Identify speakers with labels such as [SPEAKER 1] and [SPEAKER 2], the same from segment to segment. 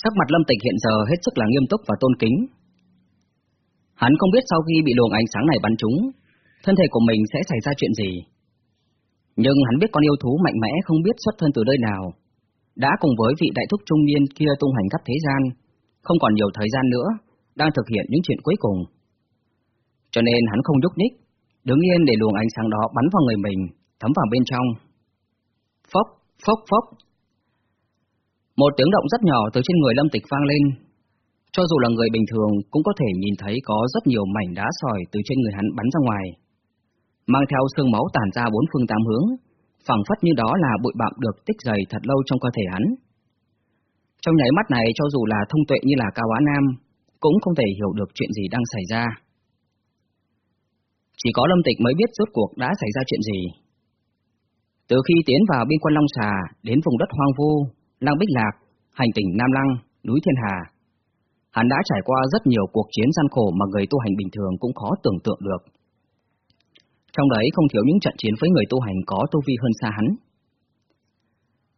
[SPEAKER 1] Sắc mặt Lâm Tịch hiện giờ hết sức là nghiêm túc và tôn kính. Hắn không biết sau khi bị luồng ánh sáng này bắn trúng, thân thể của mình sẽ xảy ra chuyện gì. Nhưng hắn biết con yêu thú mạnh mẽ không biết xuất thân từ nơi nào, đã cùng với vị đại thúc trung niên kia tung hành khắp thế gian, không còn nhiều thời gian nữa, đang thực hiện những chuyện cuối cùng. Cho nên hắn không nhúc nhích, đứng yên để luồng ánh sáng đó bắn vào người mình, thấm vào bên trong. Phốc, phốc, phốc. Một tiếng động rất nhỏ từ trên người Lâm Tịch vang lên. Cho dù là người bình thường cũng có thể nhìn thấy có rất nhiều mảnh đá sỏi từ trên người hắn bắn ra ngoài. Mang theo sương máu tản ra bốn phương tám hướng, phẳng phất như đó là bụi bặm được tích dày thật lâu trong cơ thể hắn. Trong nháy mắt này cho dù là thông tuệ như là Cao Á Nam, cũng không thể hiểu được chuyện gì đang xảy ra. Chỉ có Lâm Tịch mới biết rốt cuộc đã xảy ra chuyện gì. Từ khi tiến vào biên quan Long Xà đến vùng đất hoang vu, Lăng Bích Lạc, hành tỉnh Nam Lăng, núi Thiên Hà, hắn đã trải qua rất nhiều cuộc chiến gian khổ mà người tu hành bình thường cũng khó tưởng tượng được. Trong đấy không thiếu những trận chiến với người tu hành có tu vi hơn xa hắn.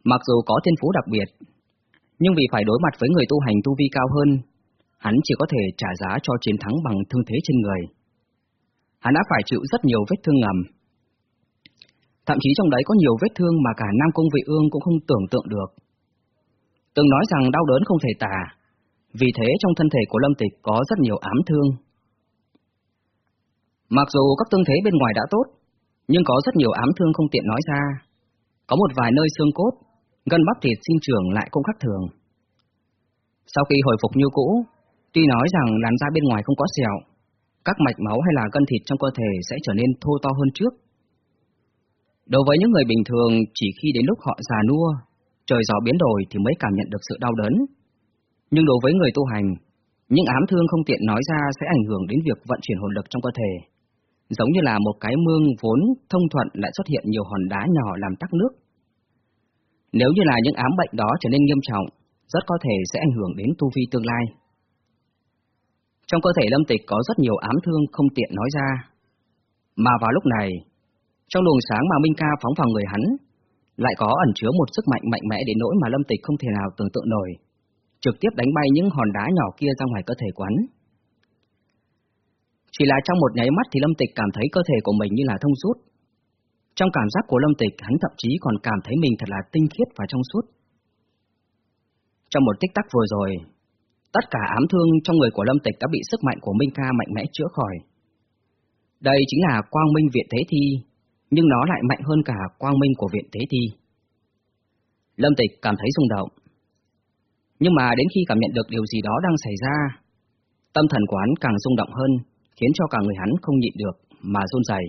[SPEAKER 1] Mặc dù có thiên phú đặc biệt, nhưng vì phải đối mặt với người tu hành tu vi cao hơn, hắn chỉ có thể trả giá cho chiến thắng bằng thương thế trên người. Hắn đã phải chịu rất nhiều vết thương ngầm. Thậm chí trong đấy có nhiều vết thương mà cả Nam Cung Vị Ương cũng không tưởng tượng được. Từng nói rằng đau đớn không thể tả, vì thế trong thân thể của Lâm Tịch có rất nhiều ám thương. Mặc dù các tương thế bên ngoài đã tốt, nhưng có rất nhiều ám thương không tiện nói ra. Có một vài nơi xương cốt, gân bắp thịt sinh trưởng lại cũng khác thường. Sau khi hồi phục như cũ, tuy nói rằng làn da bên ngoài không có sẹo, các mạch máu hay là gân thịt trong cơ thể sẽ trở nên thô to hơn trước. Đối với những người bình thường, chỉ khi đến lúc họ già nua, trời gió biến đổi thì mới cảm nhận được sự đau đớn. Nhưng đối với người tu hành, những ám thương không tiện nói ra sẽ ảnh hưởng đến việc vận chuyển hồn lực trong cơ thể. Giống như là một cái mương vốn thông thuận lại xuất hiện nhiều hòn đá nhỏ làm tắc nước. Nếu như là những ám bệnh đó trở nên nghiêm trọng, rất có thể sẽ ảnh hưởng đến tu vi tương lai. Trong cơ thể lâm tịch có rất nhiều ám thương không tiện nói ra. Mà vào lúc này, trong luồng sáng mà Minh Ca phóng vào người hắn, lại có ẩn chứa một sức mạnh mạnh mẽ đến nỗi mà lâm tịch không thể nào tưởng tượng nổi, trực tiếp đánh bay những hòn đá nhỏ kia ra ngoài cơ thể quán. Chỉ là trong một nháy mắt thì lâm tịch cảm thấy cơ thể của mình như là thông suốt. Trong cảm giác của lâm tịch, hắn thậm chí còn cảm thấy mình thật là tinh khiết và trong suốt. Trong một tích tắc vừa rồi, tất cả ám thương trong người của Lâm Tịch đã bị sức mạnh của Minh Ca mạnh mẽ chữa khỏi. Đây chính là quang minh viện Thế Thi, nhưng nó lại mạnh hơn cả quang minh của viện Tế Thi. Lâm Tịch cảm thấy rung động. Nhưng mà đến khi cảm nhận được điều gì đó đang xảy ra, tâm thần của hắn càng rung động hơn, khiến cho cả người hắn không nhịn được, mà run rẩy.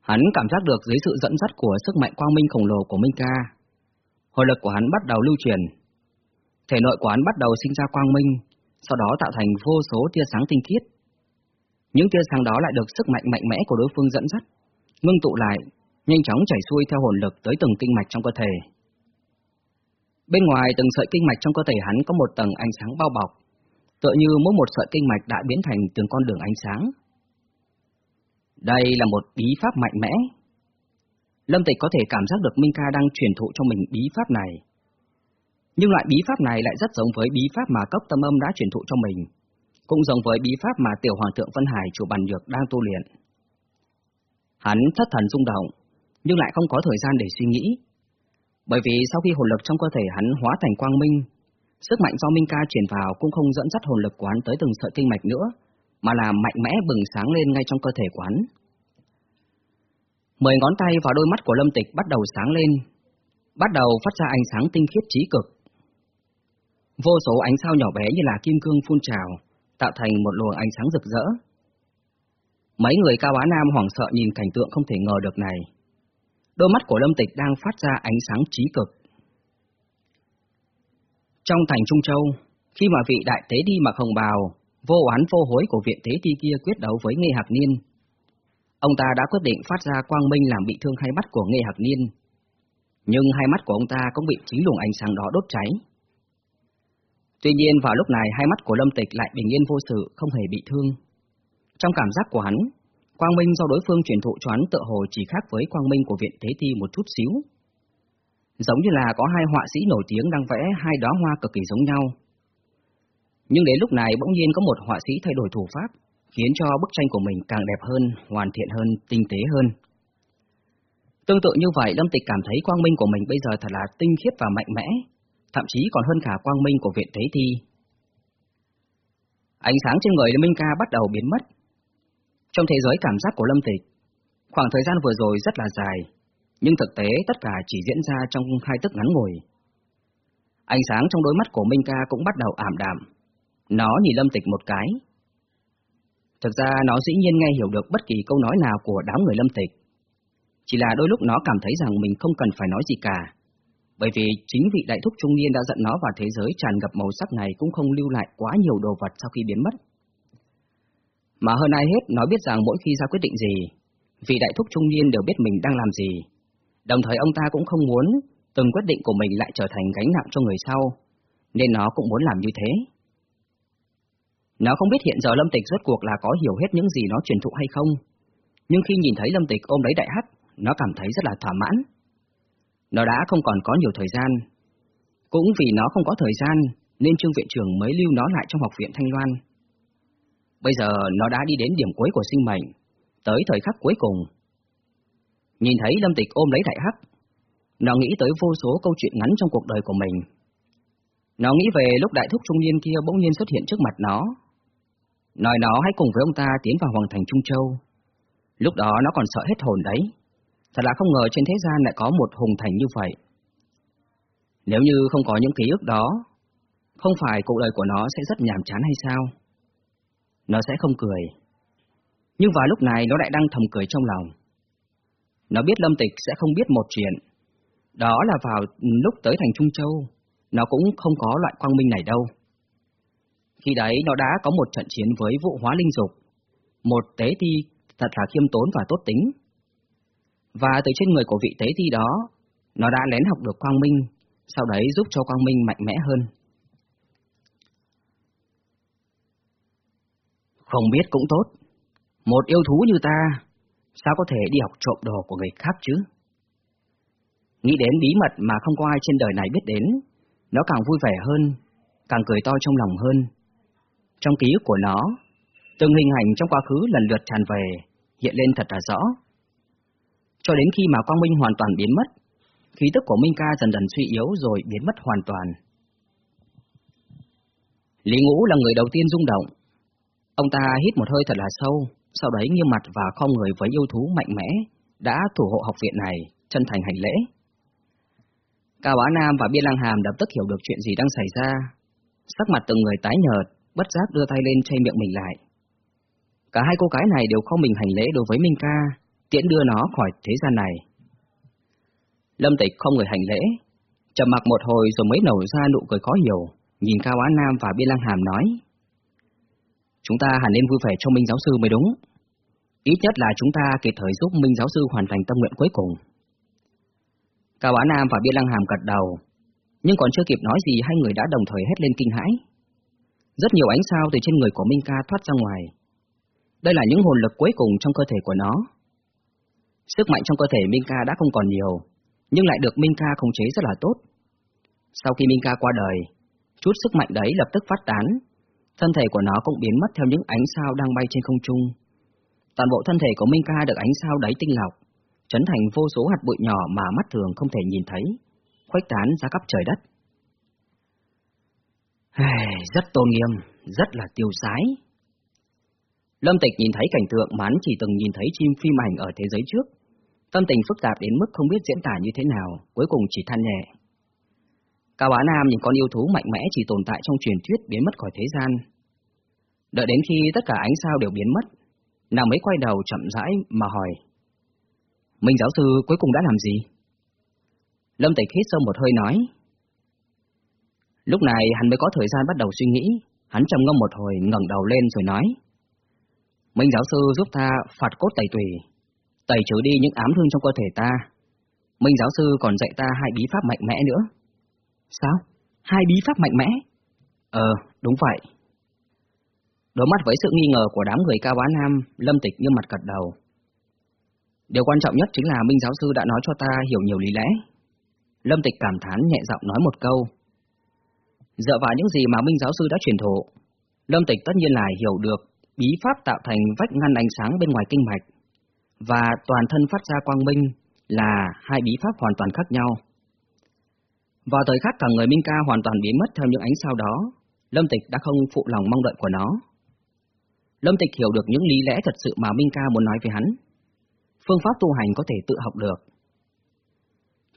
[SPEAKER 1] Hắn cảm giác được dưới sự dẫn dắt của sức mạnh quang minh khổng lồ của Minh Ca, hồi lực của hắn bắt đầu lưu truyền, thể nội của hắn bắt đầu sinh ra quang minh, sau đó tạo thành vô số tia sáng tinh khiết. Những tia sáng đó lại được sức mạnh mạnh mẽ của đối phương dẫn dắt, ngưng tụ lại, nhanh chóng chảy xuôi theo hồn lực tới từng kinh mạch trong cơ thể. Bên ngoài từng sợi kinh mạch trong cơ thể hắn có một tầng ánh sáng bao bọc, tựa như mỗi một sợi kinh mạch đã biến thành từng con đường ánh sáng. Đây là một bí pháp mạnh mẽ. Lâm Tịch có thể cảm giác được Minh Ca đang truyền thụ cho mình bí pháp này. Nhưng loại bí pháp này lại rất giống với bí pháp mà cốc tâm âm đã truyền thụ cho mình, cũng giống với bí pháp mà tiểu hoàng thượng Vân Hải chủ bàn nhược đang tu luyện. Hắn thất thần rung động, nhưng lại không có thời gian để suy nghĩ. Bởi vì sau khi hồn lực trong cơ thể hắn hóa thành quang minh, sức mạnh do Minh Ca truyền vào cũng không dẫn dắt hồn lực quán tới từng sợi kinh mạch nữa, mà là mạnh mẽ bừng sáng lên ngay trong cơ thể quán. Mười ngón tay và đôi mắt của Lâm Tịch bắt đầu sáng lên, bắt đầu phát ra ánh sáng tinh khiết trí cực. Vô số ánh sao nhỏ bé như là kim cương phun trào, tạo thành một luồng ánh sáng rực rỡ. Mấy người cao á nam hoảng sợ nhìn cảnh tượng không thể ngờ được này. Đôi mắt của Lâm Tịch đang phát ra ánh sáng trí cực. Trong thành Trung Châu, khi mà vị đại tế đi mặc hồng bào, vô oán vô hối của viện tế ti kia quyết đấu với Nghê Hạc Niên, ông ta đã quyết định phát ra quang minh làm bị thương hai mắt của Nghê Hạc Niên. Nhưng hai mắt của ông ta cũng bị chính luồng ánh sáng đó đốt cháy. Tuy nhiên vào lúc này hai mắt của Lâm Tịch lại bình yên vô sự, không hề bị thương. Trong cảm giác của hắn, quang minh do đối phương truyền thụ cho hắn tựa hồ chỉ khác với quang minh của viện Thế Thi một chút xíu. giống như là có hai họa sĩ nổi tiếng đang vẽ hai đóa hoa cực kỳ giống nhau. Nhưng đến lúc này bỗng nhiên có một họa sĩ thay đổi thủ pháp, khiến cho bức tranh của mình càng đẹp hơn, hoàn thiện hơn, tinh tế hơn. Tương tự như vậy, Lâm Tịch cảm thấy quang minh của mình bây giờ thật là tinh khiết và mạnh mẽ, thậm chí còn hơn cả quang minh của viện thế Thi. Ánh sáng trên người Minh Ca bắt đầu biến mất. Trong thế giới cảm giác của Lâm Tịch, khoảng thời gian vừa rồi rất là dài, nhưng thực tế tất cả chỉ diễn ra trong hai tức ngắn ngủi. Ánh sáng trong đôi mắt của Minh Ca cũng bắt đầu ảm đạm. Nó nhìn Lâm Tịch một cái. Thực ra nó dĩ nhiên nghe hiểu được bất kỳ câu nói nào của đám người Lâm Tịch. Chỉ là đôi lúc nó cảm thấy rằng mình không cần phải nói gì cả. Bởi vì chính vị đại thúc trung niên đã dẫn nó vào thế giới tràn ngập màu sắc này cũng không lưu lại quá nhiều đồ vật sau khi biến mất. Mà hơn ai hết, nó biết rằng mỗi khi ra quyết định gì, vị đại thúc trung niên đều biết mình đang làm gì. Đồng thời ông ta cũng không muốn từng quyết định của mình lại trở thành gánh nặng cho người sau, nên nó cũng muốn làm như thế. Nó không biết hiện giờ Lâm Tịch rốt cuộc là có hiểu hết những gì nó truyền thụ hay không, nhưng khi nhìn thấy Lâm Tịch ôm lấy đại hắc, nó cảm thấy rất là thỏa mãn. Nó đã không còn có nhiều thời gian. Cũng vì nó không có thời gian, nên Trương Viện trưởng mới lưu nó lại trong học viện Thanh Loan. Bây giờ nó đã đi đến điểm cuối của sinh mệnh, tới thời khắc cuối cùng. Nhìn thấy Lâm Tịch ôm lấy đại hắc, nó nghĩ tới vô số câu chuyện ngắn trong cuộc đời của mình. Nó nghĩ về lúc đại thúc trung niên kia bỗng nhiên xuất hiện trước mặt nó. Nói nó hãy cùng với ông ta tiến vào Hoàng thành Trung Châu. Lúc đó nó còn sợ hết hồn đấy. Thật là không ngờ trên thế gian lại có một hùng thành như vậy. Nếu như không có những ký ức đó, không phải cuộc đời của nó sẽ rất nhàm chán hay sao? Nó sẽ không cười. Nhưng vào lúc này nó lại đang thầm cười trong lòng. Nó biết Lâm Tịch sẽ không biết một chuyện. Đó là vào lúc tới thành Trung Châu, nó cũng không có loại quang minh này đâu. Khi đấy nó đã có một trận chiến với vụ hóa linh dục, một tế thi thật là khiêm tốn và tốt tính. Và từ trên người của vị tế thi đó, nó đã lén học được quang minh, sau đấy giúp cho quang minh mạnh mẽ hơn. Không biết cũng tốt. Một yêu thú như ta, sao có thể đi học trộm đồ của người khác chứ? Nghĩ đến bí mật mà không có ai trên đời này biết đến, nó càng vui vẻ hơn, càng cười to trong lòng hơn. Trong ký ức của nó, từng hình ảnh trong quá khứ lần lượt tràn về, hiện lên thật là rõ. Cho đến khi mà quang minh hoàn toàn biến mất, khí tức của Minh Ca dần dần suy yếu rồi biến mất hoàn toàn. Lý Ngũ là người đầu tiên rung động. Ông ta hít một hơi thật là sâu, sau đấy nghiêm mặt và không người với yêu thú mạnh mẽ, đã thủ hộ học viện này, chân thành hành lễ. Cao Á Nam và Biên Lăng Hàm lập tức hiểu được chuyện gì đang xảy ra. Sắc mặt từng người tái nhợt, bất giác đưa tay lên che miệng mình lại. Cả hai cô gái này đều không mình hành lễ đối với Minh Ca, tiễn đưa nó khỏi thế gian này. Lâm Tịch không người hành lễ, trầm mặc một hồi rồi mới nở ra nụ cười khó hiểu, nhìn Cao Á Nam và Biên Lăng Hàm nói. Chúng ta hẳn nên vui vẻ cho Minh giáo sư mới đúng. Ít nhất là chúng ta kịp thời giúp Minh giáo sư hoàn thành tâm nguyện cuối cùng. Cao Á Nam và Biên Lăng Hàm gật đầu, nhưng còn chưa kịp nói gì hai người đã đồng thời hét lên kinh hãi. Rất nhiều ánh sao từ trên người của Minh Ca thoát ra ngoài. Đây là những hồn lực cuối cùng trong cơ thể của nó. Sức mạnh trong cơ thể Minh Ca đã không còn nhiều, nhưng lại được Minh Ca khống chế rất là tốt. Sau khi Minh Ca qua đời, chút sức mạnh đấy lập tức phát tán, thân thể của nó cũng biến mất theo những ánh sao đang bay trên không trung. Toàn bộ thân thể của Minh Ca được ánh sao đáy tinh lọc, chấn thành vô số hạt bụi nhỏ mà mắt thường không thể nhìn thấy, khuếch tán ra khắp trời đất. Rất tôn nghiêm, rất là tiêu sái. Lâm Tịch nhìn thấy cảnh tượng mà hắn chỉ từng nhìn thấy chim phim ảnh ở thế giới trước. Tâm tình phức tạp đến mức không biết diễn tả như thế nào, cuối cùng chỉ than nhẹ. Cao Á Nam nhìn con yêu thú mạnh mẽ chỉ tồn tại trong truyền thuyết biến mất khỏi thế gian. Đợi đến khi tất cả ánh sao đều biến mất, nàng mới quay đầu chậm rãi mà hỏi. Minh giáo sư cuối cùng đã làm gì? Lâm Tịch hít sâu một hơi nói. Lúc này hắn mới có thời gian bắt đầu suy nghĩ, hắn trầm ngâm một hồi ngẩng đầu lên rồi nói. Minh giáo sư giúp ta phạt cốt tẩy tùy, tẩy trừ đi những ám thương trong cơ thể ta. Minh giáo sư còn dạy ta hai bí pháp mạnh mẽ nữa. Sao? Hai bí pháp mạnh mẽ? Ờ, đúng vậy. Đối mắt với sự nghi ngờ của đám người cao bá nam, Lâm Tịch như mặt gật đầu. Điều quan trọng nhất chính là Minh giáo sư đã nói cho ta hiểu nhiều lý lẽ. Lâm Tịch cảm thán nhẹ giọng nói một câu. Dựa vào những gì mà Minh giáo sư đã truyền thụ, Lâm Tịch tất nhiên là hiểu được bí pháp tạo thành vách ngăn ánh sáng bên ngoài kinh mạch, và toàn thân phát ra quang minh là hai bí pháp hoàn toàn khác nhau. Vào thời khắc cả người Minh Ca hoàn toàn biến mất theo những ánh sao đó, Lâm Tịch đã không phụ lòng mong đợi của nó. Lâm Tịch hiểu được những lý lẽ thật sự mà Minh Ca muốn nói với hắn. Phương pháp tu hành có thể tự học được.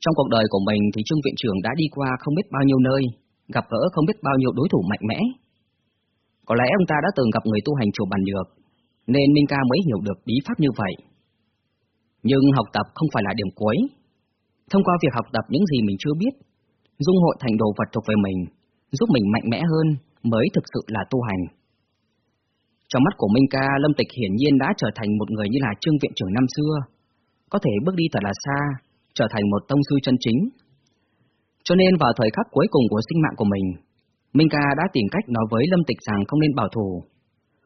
[SPEAKER 1] Trong cuộc đời của mình thì Trương Viện trưởng đã đi qua không biết bao nhiêu nơi, gặp gỡ không biết bao nhiêu đối thủ mạnh mẽ. Có lẽ ông ta đã từng gặp người tu hành chủ bàn được, nên Minh Ca mới hiểu được bí pháp như vậy. Nhưng học tập không phải là điểm cuối. Thông qua việc học tập những gì mình chưa biết, dung hội thành đồ vật thuộc về mình, giúp mình mạnh mẽ hơn mới thực sự là tu hành. Trong mắt của Minh Ca, Lâm Tịch hiển nhiên đã trở thành một người như là trương viện trưởng năm xưa, có thể bước đi thật là xa, trở thành một tông sư chân chính. Cho nên vào thời khắc cuối cùng của sinh mạng của mình, Minh Ca đã tìm cách nói với Lâm Tịch rằng không nên bảo thủ,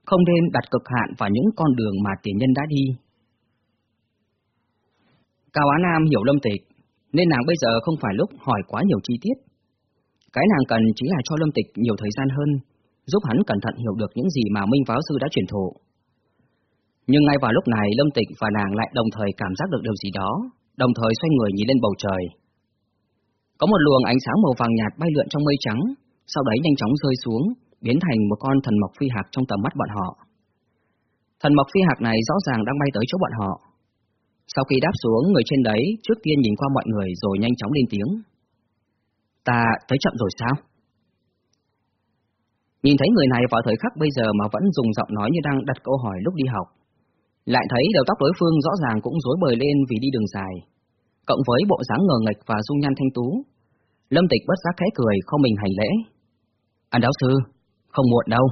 [SPEAKER 1] không nên đặt cực hạn vào những con đường mà tiền nhân đã đi. Cao Á Nam hiểu Lâm Tịch, nên nàng bây giờ không phải lúc hỏi quá nhiều chi tiết. Cái nàng cần chính là cho Lâm Tịch nhiều thời gian hơn, giúp hắn cẩn thận hiểu được những gì mà Minh Váo Sư đã truyền thụ. Nhưng ngay vào lúc này Lâm Tịch và nàng lại đồng thời cảm giác được điều gì đó, đồng thời xoay người nhìn lên bầu trời. Có một luồng ánh sáng màu vàng nhạt bay lượn trong mây trắng, sau đấy nhanh chóng rơi xuống, biến thành một con thần mộc phi hạc trong tầm mắt bọn họ. Thần mộc phi hạc này rõ ràng đang bay tới chỗ bọn họ. Sau khi đáp xuống, người trên đấy trước tiên nhìn qua mọi người rồi nhanh chóng lên tiếng. Ta tới chậm rồi sao? Nhìn thấy người này vào thời khắc bây giờ mà vẫn dùng giọng nói như đang đặt câu hỏi lúc đi học. Lại thấy đầu tóc đối phương rõ ràng cũng rối bời lên vì đi đường dài. Cộng với bộ dáng ngờ nghịch và dung nhan thanh tú. Lâm tịch bất giác khẽ cười không mình hành lễ. Anh giáo sư, không muộn đâu.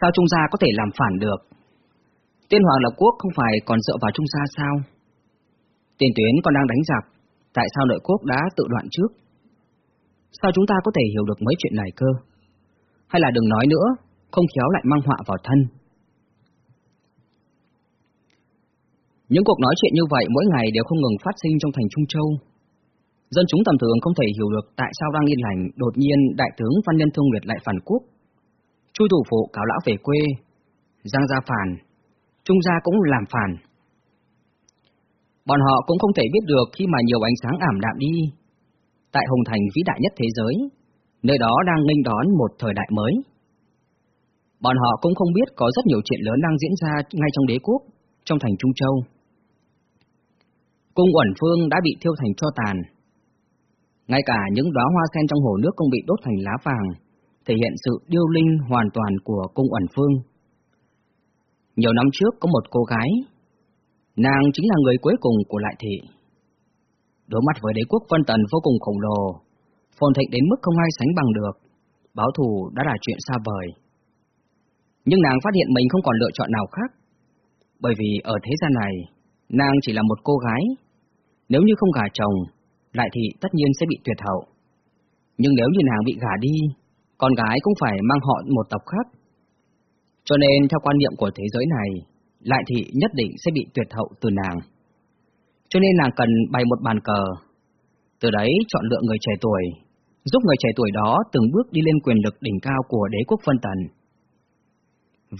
[SPEAKER 1] Sao Trung Gia có thể làm phản được? Tiên Hoàng Lập Quốc không phải còn dựa vào Trung Gia sao? Tiền tuyến còn đang đánh giặc, tại sao nội quốc đã tự đoạn trước? Sao chúng ta có thể hiểu được mấy chuyện này cơ? Hay là đừng nói nữa, không khéo lại mang họa vào thân. Những cuộc nói chuyện như vậy mỗi ngày đều không ngừng phát sinh trong thành Trung Châu. Dân chúng tầm thường không thể hiểu được tại sao đang yên lành, đột nhiên đại tướng Văn Nhân Thương Nguyệt lại phản quốc, Chu thủ phụ cáo lão về quê, Giang gia phản, Trung gia cũng làm phản. Bọn họ cũng không thể biết được khi mà nhiều ánh sáng ảm đạm đi. Tại Hồng Thành vĩ đại nhất thế giới, nơi đó đang nghênh đón một thời đại mới. Bọn họ cũng không biết có rất nhiều chuyện lớn đang diễn ra ngay trong đế quốc, trong thành Trung Châu. Cung Uẩn Phương đã bị thiêu thành cho tàn. Ngay cả những đóa hoa sen trong hồ nước cũng bị đốt thành lá vàng, thể hiện sự điêu linh hoàn toàn của cung ẩn phương. Nhiều năm trước có một cô gái, nàng chính là người cuối cùng của lại thị. Đối mặt với đế quốc phân tần vô cùng khổng lồ, phồn thịnh đến mức không ai sánh bằng được, báo thù đã là chuyện xa vời. Nhưng nàng phát hiện mình không còn lựa chọn nào khác, bởi vì ở thế gian này, nàng chỉ là một cô gái, nếu như không gả chồng, lại thị tất nhiên sẽ bị tuyệt hậu. Nhưng nếu như nàng bị gả đi, con gái cũng phải mang họ một tộc khác. Cho nên theo quan niệm của thế giới này, lại thị nhất định sẽ bị tuyệt hậu từ nàng. Cho nên nàng cần bày một bàn cờ, từ đấy chọn lựa người trẻ tuổi, giúp người trẻ tuổi đó từng bước đi lên quyền lực đỉnh cao của đế quốc phân tần.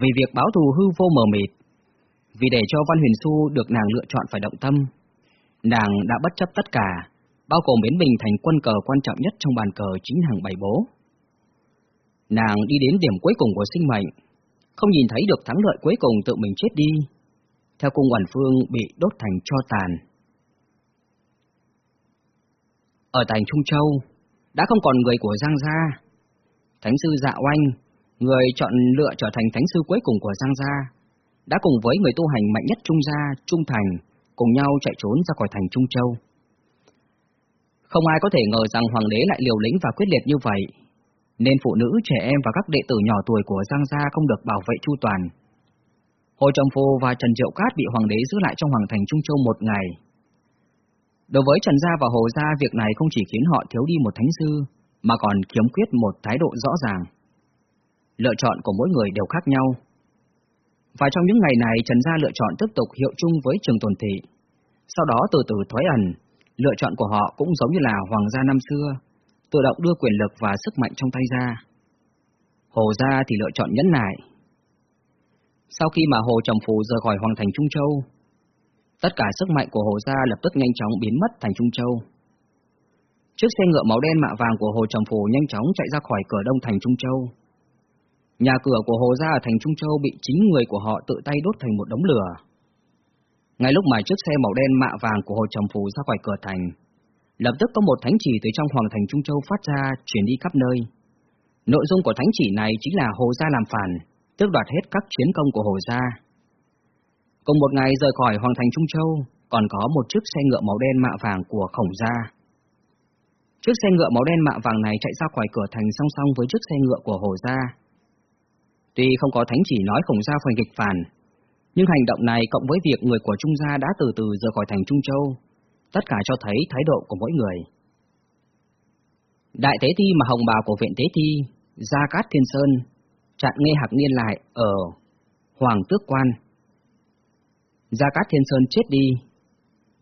[SPEAKER 1] Vì việc báo thù hư vô mờ mịt, vì để cho Văn Huyền Xu được nàng lựa chọn phải động tâm, nàng đã bất chấp tất cả, bao gồm biến mình thành quân cờ quan trọng nhất trong bàn cờ chính hàng bảy bố. Nàng đi đến điểm cuối cùng của sinh mệnh, không nhìn thấy được thắng lợi cuối cùng tự mình chết đi, theo cung Hoàn Phương bị đốt thành cho tàn. Ở thành Trung Châu, đã không còn người của Giang Gia. Thánh sư Dạ Oanh, người chọn lựa trở thành thánh sư cuối cùng của Giang Gia, đã cùng với người tu hành mạnh nhất Trung Gia, Trung Thành, cùng nhau chạy trốn ra khỏi thành Trung Châu. Không ai có thể ngờ rằng hoàng đế lại liều lĩnh và quyết liệt như vậy, nên phụ nữ, trẻ em và các đệ tử nhỏ tuổi của Giang Gia không được bảo vệ chu toàn. Hồ Trọng Phô và Trần Diệu Cát bị hoàng đế giữ lại trong hoàng thành Trung Châu một ngày. Đối với Trần Gia và Hồ Gia, việc này không chỉ khiến họ thiếu đi một thánh sư, mà còn kiếm quyết một thái độ rõ ràng. Lựa chọn của mỗi người đều khác nhau. Và trong những ngày này, Trần Gia lựa chọn tiếp tục hiệu chung với Trường Tồn Thị. Sau đó từ từ thoái ẩn, lựa chọn của họ cũng giống như là Hoàng gia năm xưa, tự động đưa quyền lực và sức mạnh trong tay ra. Hồ gia thì lựa chọn nhẫn nại. Sau khi mà Hồ Trầm Phù rời khỏi Hoàng thành Trung Châu, tất cả sức mạnh của Hồ gia lập tức nhanh chóng biến mất thành Trung Châu. Chiếc xe ngựa màu đen mạ vàng của Hồ Trầm Phù nhanh chóng chạy ra khỏi cửa đông thành Trung Châu. Nhà cửa của Hồ gia ở thành Trung Châu bị chính người của họ tự tay đốt thành một đống lửa. Ngay lúc mà chiếc xe màu đen mạ vàng của Hồ Trầm Phù ra khỏi cửa thành, lập tức có một thánh chỉ từ trong hoàng thành Trung Châu phát ra, chuyển đi khắp nơi. Nội dung của thánh chỉ này chính là Hồ Gia làm phản, tước đoạt hết các chiến công của Hồ Gia. Cùng một ngày rời khỏi hoàng thành Trung Châu, còn có một chiếc xe ngựa màu đen mạ vàng của Khổng Gia. Chiếc xe ngựa màu đen mạ vàng này chạy ra khỏi cửa thành song song với chiếc xe ngựa của Hồ Gia. Tuy không có thánh chỉ nói Khổng Gia phải nghịch phản, nhưng hành động này cộng với việc người của Trung Gia đã từ từ rời khỏi thành Trung Châu, tất cả cho thấy thái độ của mỗi người. Đại Tế Thi mà hồng bào của viện Tế Thi, Gia Cát Thiên Sơn, chặn Nghe Hạc Niên lại ở Hoàng Tước Quan. Gia Cát Thiên Sơn chết đi,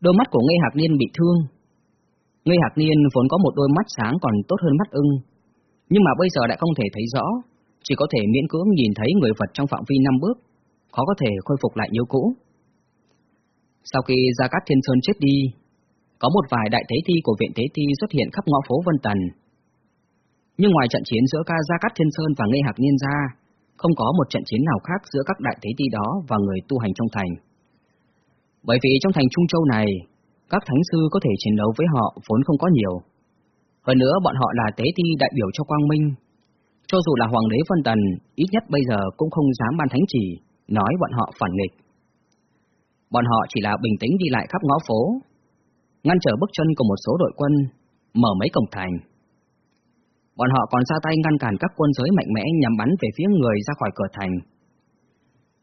[SPEAKER 1] đôi mắt của Nghe Hạc Niên bị thương. Nghe Hạc Niên vốn có một đôi mắt sáng còn tốt hơn mắt ưng, nhưng mà bây giờ lại không thể thấy rõ, chỉ có thể miễn cưỡng nhìn thấy người vật trong phạm vi năm bước, khó có thể khôi phục lại như cũ. Sau khi Gia Cát Thiên Sơn chết đi, có một vài đại thế thi của viện thế thi xuất hiện khắp ngõ phố Vân Tần. Nhưng ngoài trận chiến giữa ca Gia Cát Thiên Sơn và Ngây Hạc Niên gia không có một trận chiến nào khác giữa các đại thế thi đó và người tu hành trong thành. Bởi vì trong thành Trung Châu này, các thánh sư có thể chiến đấu với họ vốn không có nhiều. Hơn nữa bọn họ là tế thi đại biểu cho Quang Minh. Cho dù là Hoàng đế Vân Tần, ít nhất bây giờ cũng không dám ban thánh chỉ, nói bọn họ phản nghịch. Bọn họ chỉ là bình tĩnh đi lại khắp ngõ phố, ngăn trở bước chân của một số đội quân, mở mấy cổng thành. Bọn họ còn ra tay ngăn cản các quân giới mạnh mẽ nhằm bắn về phía người ra khỏi cửa thành.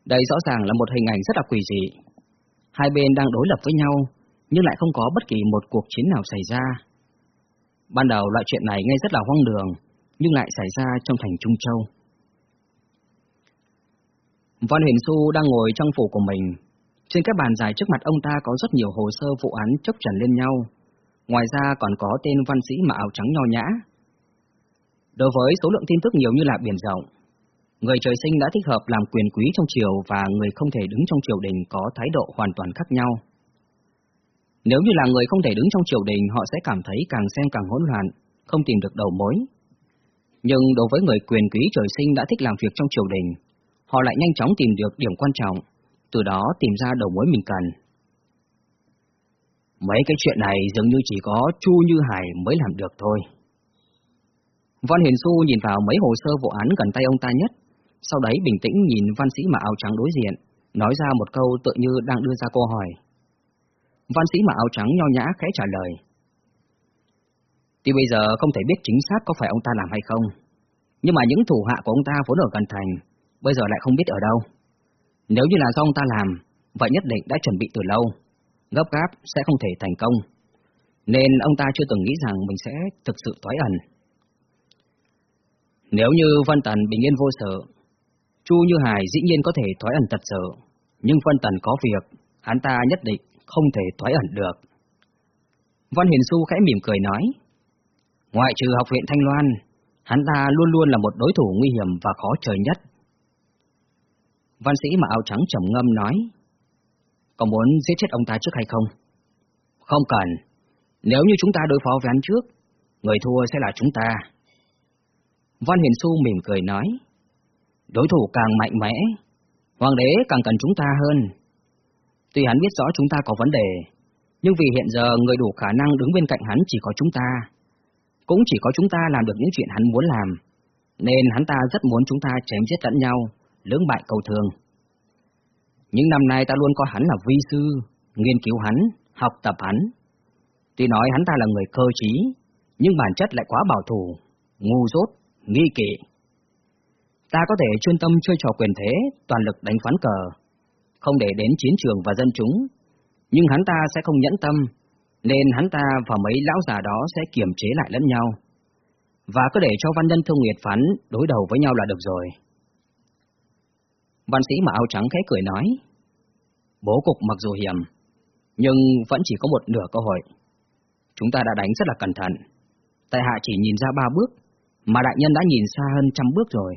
[SPEAKER 1] Đây rõ ràng là một hình ảnh rất là quỷ dị. Hai bên đang đối lập với nhau, nhưng lại không có bất kỳ một cuộc chiến nào xảy ra. Ban đầu loại chuyện này nghe rất là hoang đường, nhưng lại xảy ra trong thành Trung Châu. Văn Huyền Xu đang ngồi trong phủ của mình, trên các bàn dài trước mặt ông ta có rất nhiều hồ sơ vụ án chốc trần lên nhau. Ngoài ra còn có tên văn sĩ mà áo trắng nho nhã. Đối với số lượng tin tức nhiều như là biển rộng, người trời sinh đã thích hợp làm quyền quý trong triều và người không thể đứng trong triều đình có thái độ hoàn toàn khác nhau. Nếu như là người không thể đứng trong triều đình, họ sẽ cảm thấy càng xem càng hỗn loạn, không tìm được đầu mối. Nhưng đối với người quyền quý trời sinh đã thích làm việc trong triều đình, họ lại nhanh chóng tìm được điểm quan trọng, từ đó tìm ra đầu mối mình cần. Mấy cái chuyện này dường như chỉ có Chu Như Hải mới làm được thôi. Văn Hiền Xu nhìn vào mấy hồ sơ vụ án gần tay ông ta nhất, sau đấy bình tĩnh nhìn văn sĩ mà áo trắng đối diện, nói ra một câu tự như đang đưa ra câu hỏi. Văn sĩ mà áo trắng nho nhã khẽ trả lời. Tuy bây giờ không thể biết chính xác có phải ông ta làm hay không, nhưng mà những thủ hạ của ông ta vốn ở gần thành, bây giờ lại không biết ở đâu. Nếu như là do ông ta làm, vậy nhất định đã chuẩn bị từ lâu, gấp gáp sẽ không thể thành công, nên ông ta chưa từng nghĩ rằng mình sẽ thực sự thoái ẩn. Nếu như văn Tần bình yên vô sự, Chu Như Hải dĩ nhiên có thể thoái ẩn thật sự, nhưng văn Tần có việc, hắn ta nhất định không thể thoái ẩn được. Văn Hiền Xu khẽ mỉm cười nói, ngoại trừ học viện Thanh Loan, hắn ta luôn luôn là một đối thủ nguy hiểm và khó trời nhất Văn sĩ mà áo trắng trầm ngâm nói, có muốn giết chết ông ta trước hay không? Không cần, nếu như chúng ta đối phó với hắn trước, người thua sẽ là chúng ta. Văn Hiền Xu mỉm cười nói, đối thủ càng mạnh mẽ, hoàng đế càng cần chúng ta hơn. Tuy hắn biết rõ chúng ta có vấn đề, nhưng vì hiện giờ người đủ khả năng đứng bên cạnh hắn chỉ có chúng ta. Cũng chỉ có chúng ta làm được những chuyện hắn muốn làm, nên hắn ta rất muốn chúng ta chém giết lẫn nhau, lưỡng bại cầu thường. Những năm nay ta luôn coi hắn là vi sư, nghiên cứu hắn, học tập hắn. Tuy nói hắn ta là người cơ trí, nhưng bản chất lại quá bảo thủ, ngu dốt, nghi kỵ. Ta có thể chuyên tâm chơi trò quyền thế, toàn lực đánh phán cờ, không để đến chiến trường và dân chúng, nhưng hắn ta sẽ không nhẫn tâm, nên hắn ta và mấy lão già đó sẽ kiềm chế lại lẫn nhau. Và cứ để cho văn nhân thương nguyệt phán đối đầu với nhau là được rồi. Văn sĩ mà áo trắng khẽ cười nói, bố cục mặc dù hiểm, nhưng vẫn chỉ có một nửa cơ hội. Chúng ta đã đánh rất là cẩn thận. Tại hạ chỉ nhìn ra ba bước, mà đại nhân đã nhìn xa hơn trăm bước rồi.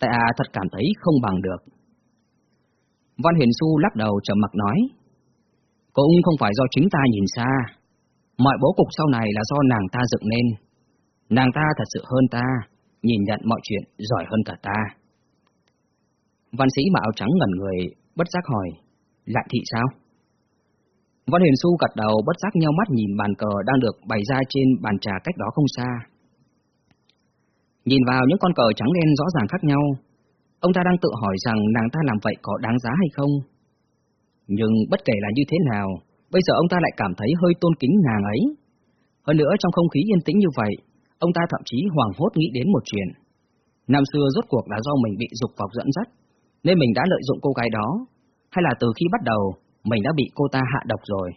[SPEAKER 1] Tại hạ thật cảm thấy không bằng được. Văn Huyền Xu lắc đầu trầm mặc nói, cũng không phải do chính ta nhìn xa, mọi bố cục sau này là do nàng ta dựng nên. Nàng ta thật sự hơn ta, nhìn nhận mọi chuyện giỏi hơn cả ta. Văn sĩ mà áo trắng ngẩn người, bất giác hỏi, lại thị sao? Văn Huyền Xu gật đầu bất giác nhau mắt nhìn bàn cờ đang được bày ra trên bàn trà cách đó không xa. Nhìn vào những con cờ trắng đen rõ ràng khác nhau, ông ta đang tự hỏi rằng nàng ta làm vậy có đáng giá hay không. Nhưng bất kể là như thế nào, bây giờ ông ta lại cảm thấy hơi tôn kính nàng ấy. Hơn nữa trong không khí yên tĩnh như vậy, ông ta thậm chí hoàng hốt nghĩ đến một chuyện. Năm xưa rốt cuộc là do mình bị dục vọng dẫn dắt, nên mình đã lợi dụng cô gái đó, hay là từ khi bắt đầu, mình đã bị cô ta hạ độc rồi?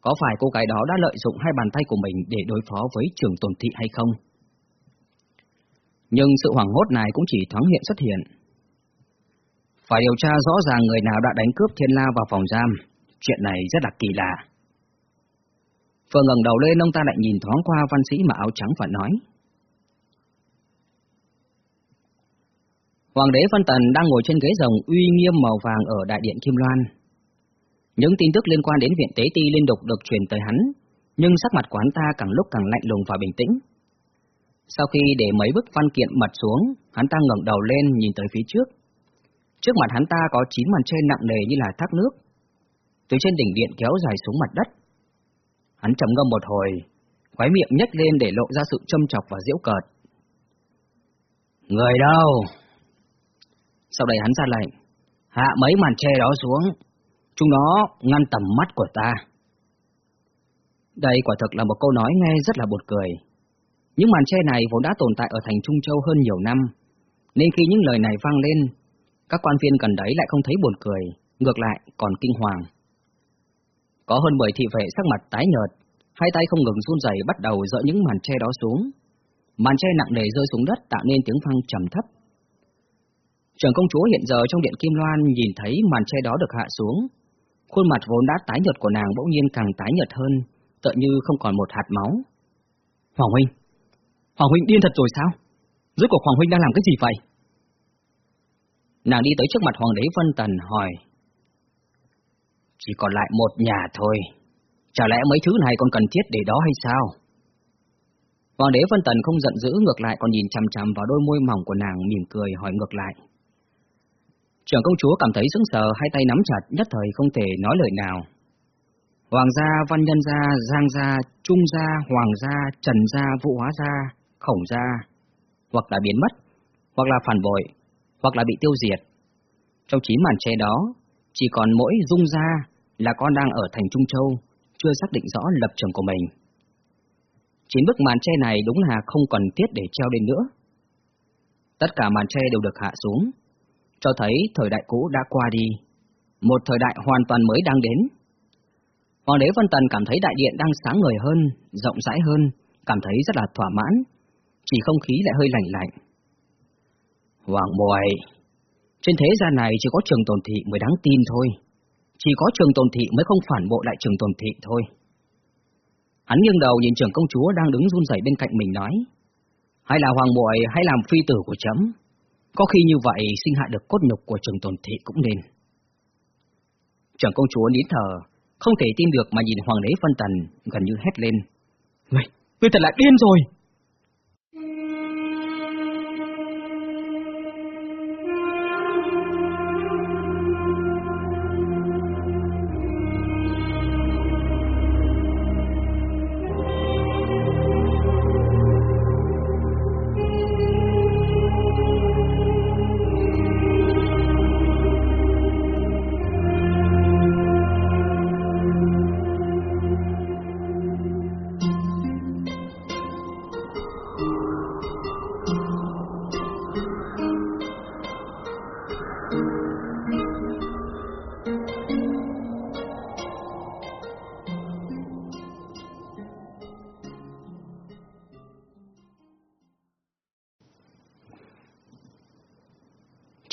[SPEAKER 1] Có phải cô gái đó đã lợi dụng hai bàn tay của mình để đối phó với trường tồn thị hay không? Nhưng sự hoảng hốt này cũng chỉ thoáng hiện xuất hiện. Phải điều tra rõ ràng người nào đã đánh cướp thiên la vào phòng giam. Chuyện này rất là kỳ lạ. Phương ngẩng đầu lên ông ta lại nhìn thoáng qua văn sĩ mà áo trắng và nói. Hoàng đế Văn Tần đang ngồi trên ghế rồng uy nghiêm màu vàng ở đại điện Kim Loan. Những tin tức liên quan đến viện tế ti liên tục được truyền tới hắn, nhưng sắc mặt của hắn ta càng lúc càng lạnh lùng và bình tĩnh. Sau khi để mấy bức văn kiện mật xuống, hắn ta ngẩng đầu lên nhìn tới phía trước. Trước mặt hắn ta có chín màn tre nặng nề như là thác nước. Từ trên đỉnh điện kéo dài xuống mặt đất. Hắn trầm ngâm một hồi, khóe miệng nhếch lên để lộ ra sự châm chọc và giễu cợt. Người đâu? Sau đây hắn ra lệnh, hạ mấy màn tre đó xuống, chúng nó ngăn tầm mắt của ta. Đây quả thực là một câu nói nghe rất là buồn cười. Những màn tre này vốn đã tồn tại ở thành Trung Châu hơn nhiều năm, nên khi những lời này vang lên, các quan viên gần đấy lại không thấy buồn cười, ngược lại còn kinh hoàng. Có hơn 10 thị vệ sắc mặt tái nhợt, hai tay không ngừng run rẩy bắt đầu dỡ những màn tre đó xuống. Màn tre nặng nề rơi xuống đất tạo nên tiếng vang trầm thấp. Trưởng công chúa hiện giờ trong điện Kim Loan nhìn thấy màn tre đó được hạ xuống. Khuôn mặt vốn đã tái nhợt của nàng bỗng nhiên càng tái nhợt hơn, tựa như không còn một hạt máu. Hoàng huynh, Hoàng huynh điên thật rồi sao? Rốt cuộc Hoàng huynh đang làm cái gì vậy? Nàng đi tới trước mặt Hoàng đế Vân Tần hỏi. Chỉ còn lại một nhà thôi. Chả lẽ mấy thứ này còn cần thiết để đó hay sao? Hoàng đế Vân Tần không giận dữ ngược lại còn nhìn chằm chằm vào đôi môi mỏng của nàng mỉm cười hỏi ngược lại. Trưởng công chúa cảm thấy sững sờ, hai tay nắm chặt, nhất thời không thể nói lời nào. Hoàng gia, văn nhân gia, giang gia, trung gia, hoàng gia, trần gia, vũ hóa gia, khổng gia, hoặc là biến mất, hoặc là phản bội, hoặc là bị tiêu diệt. Trong chín màn tre đó, chỉ còn mỗi dung gia là con đang ở thành Trung Châu, chưa xác định rõ lập trường của mình. Chín bức màn tre này đúng là không cần thiết để treo lên nữa. Tất cả màn tre đều được hạ xuống, cho thấy thời đại cũ đã qua đi, một thời đại hoàn toàn mới đang đến. Hoàng đế Vân Tần cảm thấy đại điện đang sáng ngời hơn, rộng rãi hơn, cảm thấy rất là thỏa mãn, chỉ không khí lại hơi lạnh lạnh. Hoàng bội, trên thế gian này chỉ có trường tồn thị mới đáng tin thôi, chỉ có trường tồn thị mới không phản bộ lại trường tồn thị thôi. Hắn nghiêng đầu nhìn trưởng công chúa đang đứng run rẩy bên cạnh mình nói, hay là hoàng bội hay làm phi tử của chấm, có khi như vậy sinh hạ được cốt nhục của trường tồn thị cũng nên. Trưởng công chúa nín thở, không thể tin được mà nhìn hoàng đế phân tần, gần như hét lên. Ngươi, ngươi thật là điên rồi!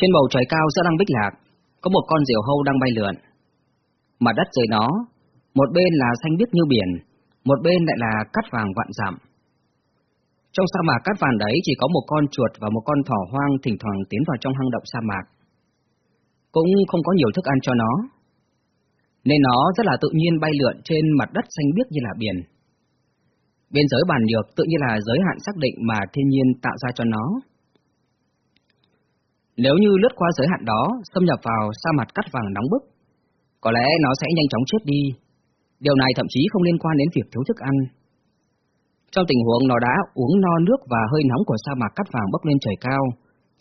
[SPEAKER 1] Trên bầu trời cao giữa lăng bích lạc, có một con diều hâu đang bay lượn. Mặt đất dưới nó, một bên là xanh biếc như biển, một bên lại là cát vàng vạn dặm. Trong sa mạc cát vàng đấy chỉ có một con chuột và một con thỏ hoang thỉnh thoảng tiến vào trong hang động sa mạc. Cũng không có nhiều thức ăn cho nó, nên nó rất là tự nhiên bay lượn trên mặt đất xanh biếc như là biển. Biên giới bản nhược tự nhiên là giới hạn xác định mà thiên nhiên tạo ra cho nó. Nếu như lướt qua giới hạn đó, xâm nhập vào sa mặt cắt vàng nóng bức, có lẽ nó sẽ nhanh chóng chết đi. Điều này thậm chí không liên quan đến việc thiếu thức ăn. Trong tình huống nó đã uống no nước và hơi nóng của sa mạc cắt vàng bốc lên trời cao,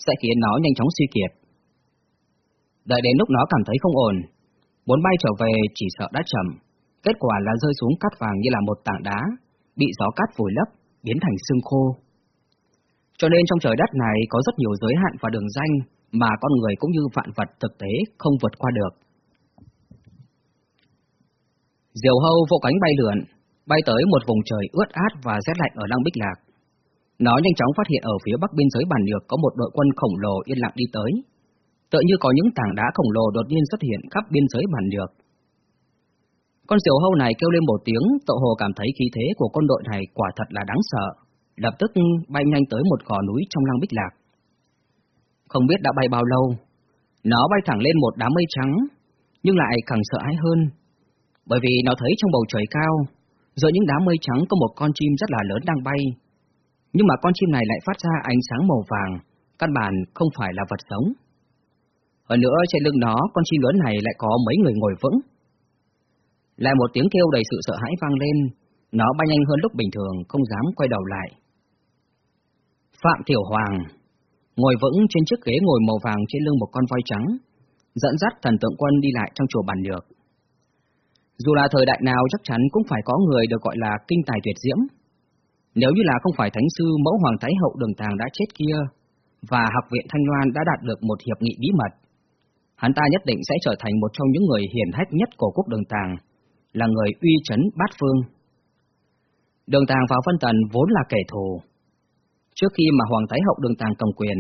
[SPEAKER 1] sẽ khiến nó nhanh chóng suy kiệt. Đợi đến lúc nó cảm thấy không ổn, muốn bay trở về chỉ sợ đã chậm, kết quả là rơi xuống cát vàng như là một tảng đá, bị gió cát vùi lấp, biến thành xương khô. Cho nên trong trời đất này có rất nhiều giới hạn và đường danh mà con người cũng như vạn vật thực tế không vượt qua được. Diều hâu vỗ cánh bay lượn, bay tới một vùng trời ướt át và rét lạnh ở Lăng Bích Lạc. Nó nhanh chóng phát hiện ở phía bắc biên giới bản nhược có một đội quân khổng lồ yên lặng đi tới. Tự như có những tảng đá khổng lồ đột nhiên xuất hiện khắp biên giới bản nhược. Con diều hâu này kêu lên một tiếng, tự hồ cảm thấy khí thế của quân đội này quả thật là đáng sợ, lập tức bay nhanh tới một gò núi trong lăng bích lạc. Không biết đã bay bao lâu, nó bay thẳng lên một đám mây trắng, nhưng lại càng sợ hãi hơn, bởi vì nó thấy trong bầu trời cao, giữa những đám mây trắng có một con chim rất là lớn đang bay, nhưng mà con chim này lại phát ra ánh sáng màu vàng, căn bản không phải là vật sống. Hơn nữa trên lưng nó, con chim lớn này lại có mấy người ngồi vững. Lại một tiếng kêu đầy sự sợ hãi vang lên, nó bay nhanh hơn lúc bình thường, không dám quay đầu lại. Phạm Tiểu Hoàng ngồi vững trên chiếc ghế ngồi màu vàng trên lưng một con voi trắng, dẫn dắt thần tượng quân đi lại trong chùa bàn lược. Dù là thời đại nào chắc chắn cũng phải có người được gọi là kinh tài tuyệt diễm. Nếu như là không phải thánh sư mẫu hoàng thái hậu đường tàng đã chết kia, và học viện Thanh Loan đã đạt được một hiệp nghị bí mật, hắn ta nhất định sẽ trở thành một trong những người hiển hách nhất của quốc đường tàng, là người uy chấn bát phương. Đường tàng vào phân tần vốn là kẻ thù, Trước khi mà Hoàng Thái Hậu đường tàng cầm quyền,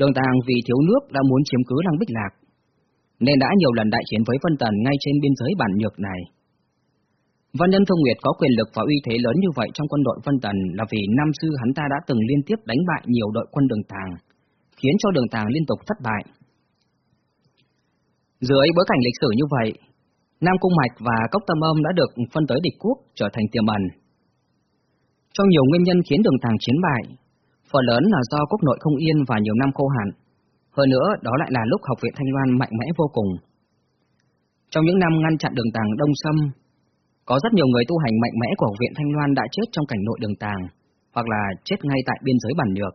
[SPEAKER 1] đường tàng vì thiếu nước đã muốn chiếm cứ Lăng Bích Lạc, nên đã nhiều lần đại chiến với Vân Tần ngay trên biên giới bản nhược này. Văn Nhân Thông Nguyệt có quyền lực và uy thế lớn như vậy trong quân đội Vân Tần là vì năm xưa hắn ta đã từng liên tiếp đánh bại nhiều đội quân đường tàng, khiến cho đường tàng liên tục thất bại. Dưới bối cảnh lịch sử như vậy, Nam Cung Mạch và Cốc Tâm Âm đã được phân tới địch quốc trở thành tiềm ẩn, trong nhiều nguyên nhân khiến đường tàng chiến bại, phần lớn là do quốc nội không yên và nhiều năm khô hạn. Hơn nữa, đó lại là lúc học viện Thanh Loan mạnh mẽ vô cùng. Trong những năm ngăn chặn đường tàng đông xâm, có rất nhiều người tu hành mạnh mẽ của học viện Thanh Loan đã chết trong cảnh nội đường tàng, hoặc là chết ngay tại biên giới bản nhược.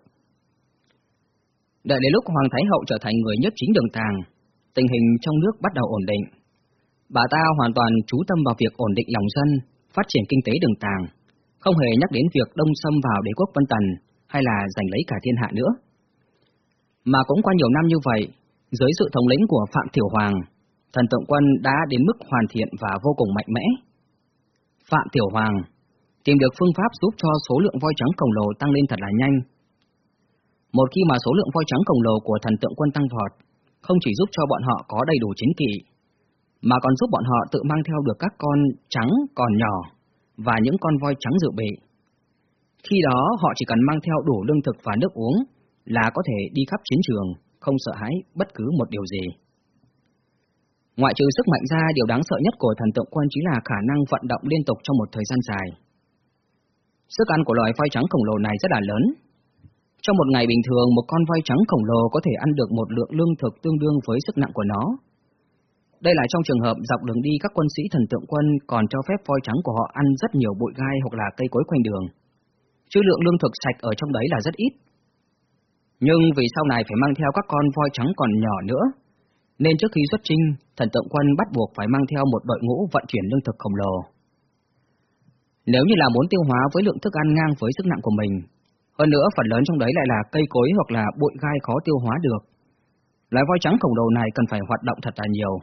[SPEAKER 1] Đợi đến lúc Hoàng Thái Hậu trở thành người nhất chính đường tàng, tình hình trong nước bắt đầu ổn định. Bà ta hoàn toàn chú tâm vào việc ổn định lòng dân, phát triển kinh tế đường tàng không hề nhắc đến việc đông xâm vào đế quốc Vân Tần hay là giành lấy cả thiên hạ nữa. Mà cũng qua nhiều năm như vậy, dưới sự thống lĩnh của Phạm Thiểu Hoàng, thần tượng quân đã đến mức hoàn thiện và vô cùng mạnh mẽ. Phạm Thiểu Hoàng tìm được phương pháp giúp cho số lượng voi trắng khổng lồ tăng lên thật là nhanh. Một khi mà số lượng voi trắng khổng lồ của thần tượng quân tăng vọt, không chỉ giúp cho bọn họ có đầy đủ chính kỵ, mà còn giúp bọn họ tự mang theo được các con trắng còn nhỏ và những con voi trắng dự bị. Khi đó họ chỉ cần mang theo đủ lương thực và nước uống là có thể đi khắp chiến trường, không sợ hãi bất cứ một điều gì. Ngoại trừ sức mạnh ra, điều đáng sợ nhất của thần tượng quân chính là khả năng vận động liên tục trong một thời gian dài. Sức ăn của loài voi trắng khổng lồ này rất là lớn. Trong một ngày bình thường, một con voi trắng khổng lồ có thể ăn được một lượng lương thực tương đương với sức nặng của nó, đây là trong trường hợp dọc đường đi các quân sĩ thần tượng quân còn cho phép voi trắng của họ ăn rất nhiều bụi gai hoặc là cây cối quanh đường. Chứ lượng lương thực sạch ở trong đấy là rất ít. Nhưng vì sau này phải mang theo các con voi trắng còn nhỏ nữa, nên trước khi xuất trinh, thần tượng quân bắt buộc phải mang theo một đội ngũ vận chuyển lương thực khổng lồ. Nếu như là muốn tiêu hóa với lượng thức ăn ngang với sức nặng của mình, hơn nữa phần lớn trong đấy lại là cây cối hoặc là bụi gai khó tiêu hóa được, loài voi trắng khổng lồ này cần phải hoạt động thật là nhiều.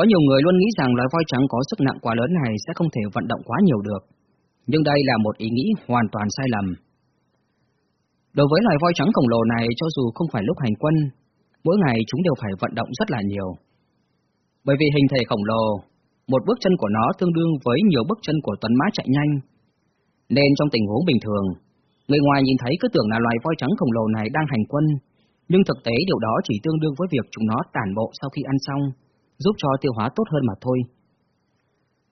[SPEAKER 1] Có nhiều người luôn nghĩ rằng loài voi trắng có sức nặng quá lớn này sẽ không thể vận động quá nhiều được, nhưng đây là một ý nghĩ hoàn toàn sai lầm. Đối với loài voi trắng khổng lồ này, cho dù không phải lúc hành quân, mỗi ngày chúng đều phải vận động rất là nhiều. Bởi vì hình thể khổng lồ, một bước chân của nó tương đương với nhiều bước chân của tuấn mã chạy nhanh. Nên trong tình huống bình thường, người ngoài nhìn thấy cứ tưởng là loài voi trắng khổng lồ này đang hành quân, nhưng thực tế điều đó chỉ tương đương với việc chúng nó tản bộ sau khi ăn xong, giúp cho tiêu hóa tốt hơn mà thôi.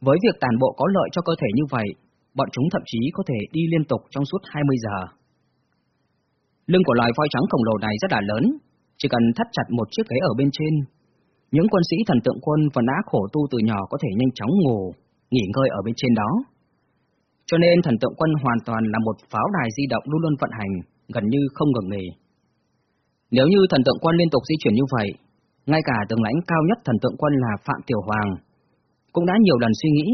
[SPEAKER 1] Với việc tàn bộ có lợi cho cơ thể như vậy, bọn chúng thậm chí có thể đi liên tục trong suốt 20 giờ. Lưng của loài voi trắng khổng lồ này rất là lớn, chỉ cần thắt chặt một chiếc ghế ở bên trên. Những quân sĩ thần tượng quân và đã khổ tu từ nhỏ có thể nhanh chóng ngủ, nghỉ ngơi ở bên trên đó. Cho nên thần tượng quân hoàn toàn là một pháo đài di động luôn luôn vận hành, gần như không ngừng nghỉ. Nếu như thần tượng quân liên tục di chuyển như vậy, ngay cả tướng lãnh cao nhất thần tượng quân là Phạm Tiểu Hoàng, cũng đã nhiều lần suy nghĩ,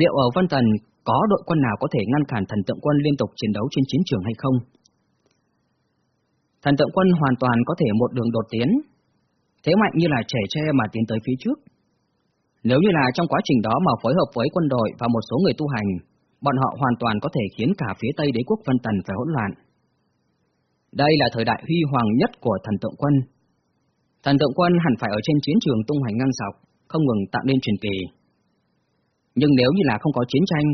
[SPEAKER 1] liệu ở Vân Tần có đội quân nào có thể ngăn cản thần tượng quân liên tục chiến đấu trên chiến trường hay không? Thần tượng quân hoàn toàn có thể một đường đột tiến, thế mạnh như là trẻ tre mà tiến tới phía trước. Nếu như là trong quá trình đó mà phối hợp với quân đội và một số người tu hành, bọn họ hoàn toàn có thể khiến cả phía Tây đế quốc Vân Tần phải hỗn loạn. Đây là thời đại huy hoàng nhất của thần tượng quân. Thần tượng quân hẳn phải ở trên chiến trường tung hoành ngang dọc, không ngừng tạo nên truyền kỳ. Nhưng nếu như là không có chiến tranh,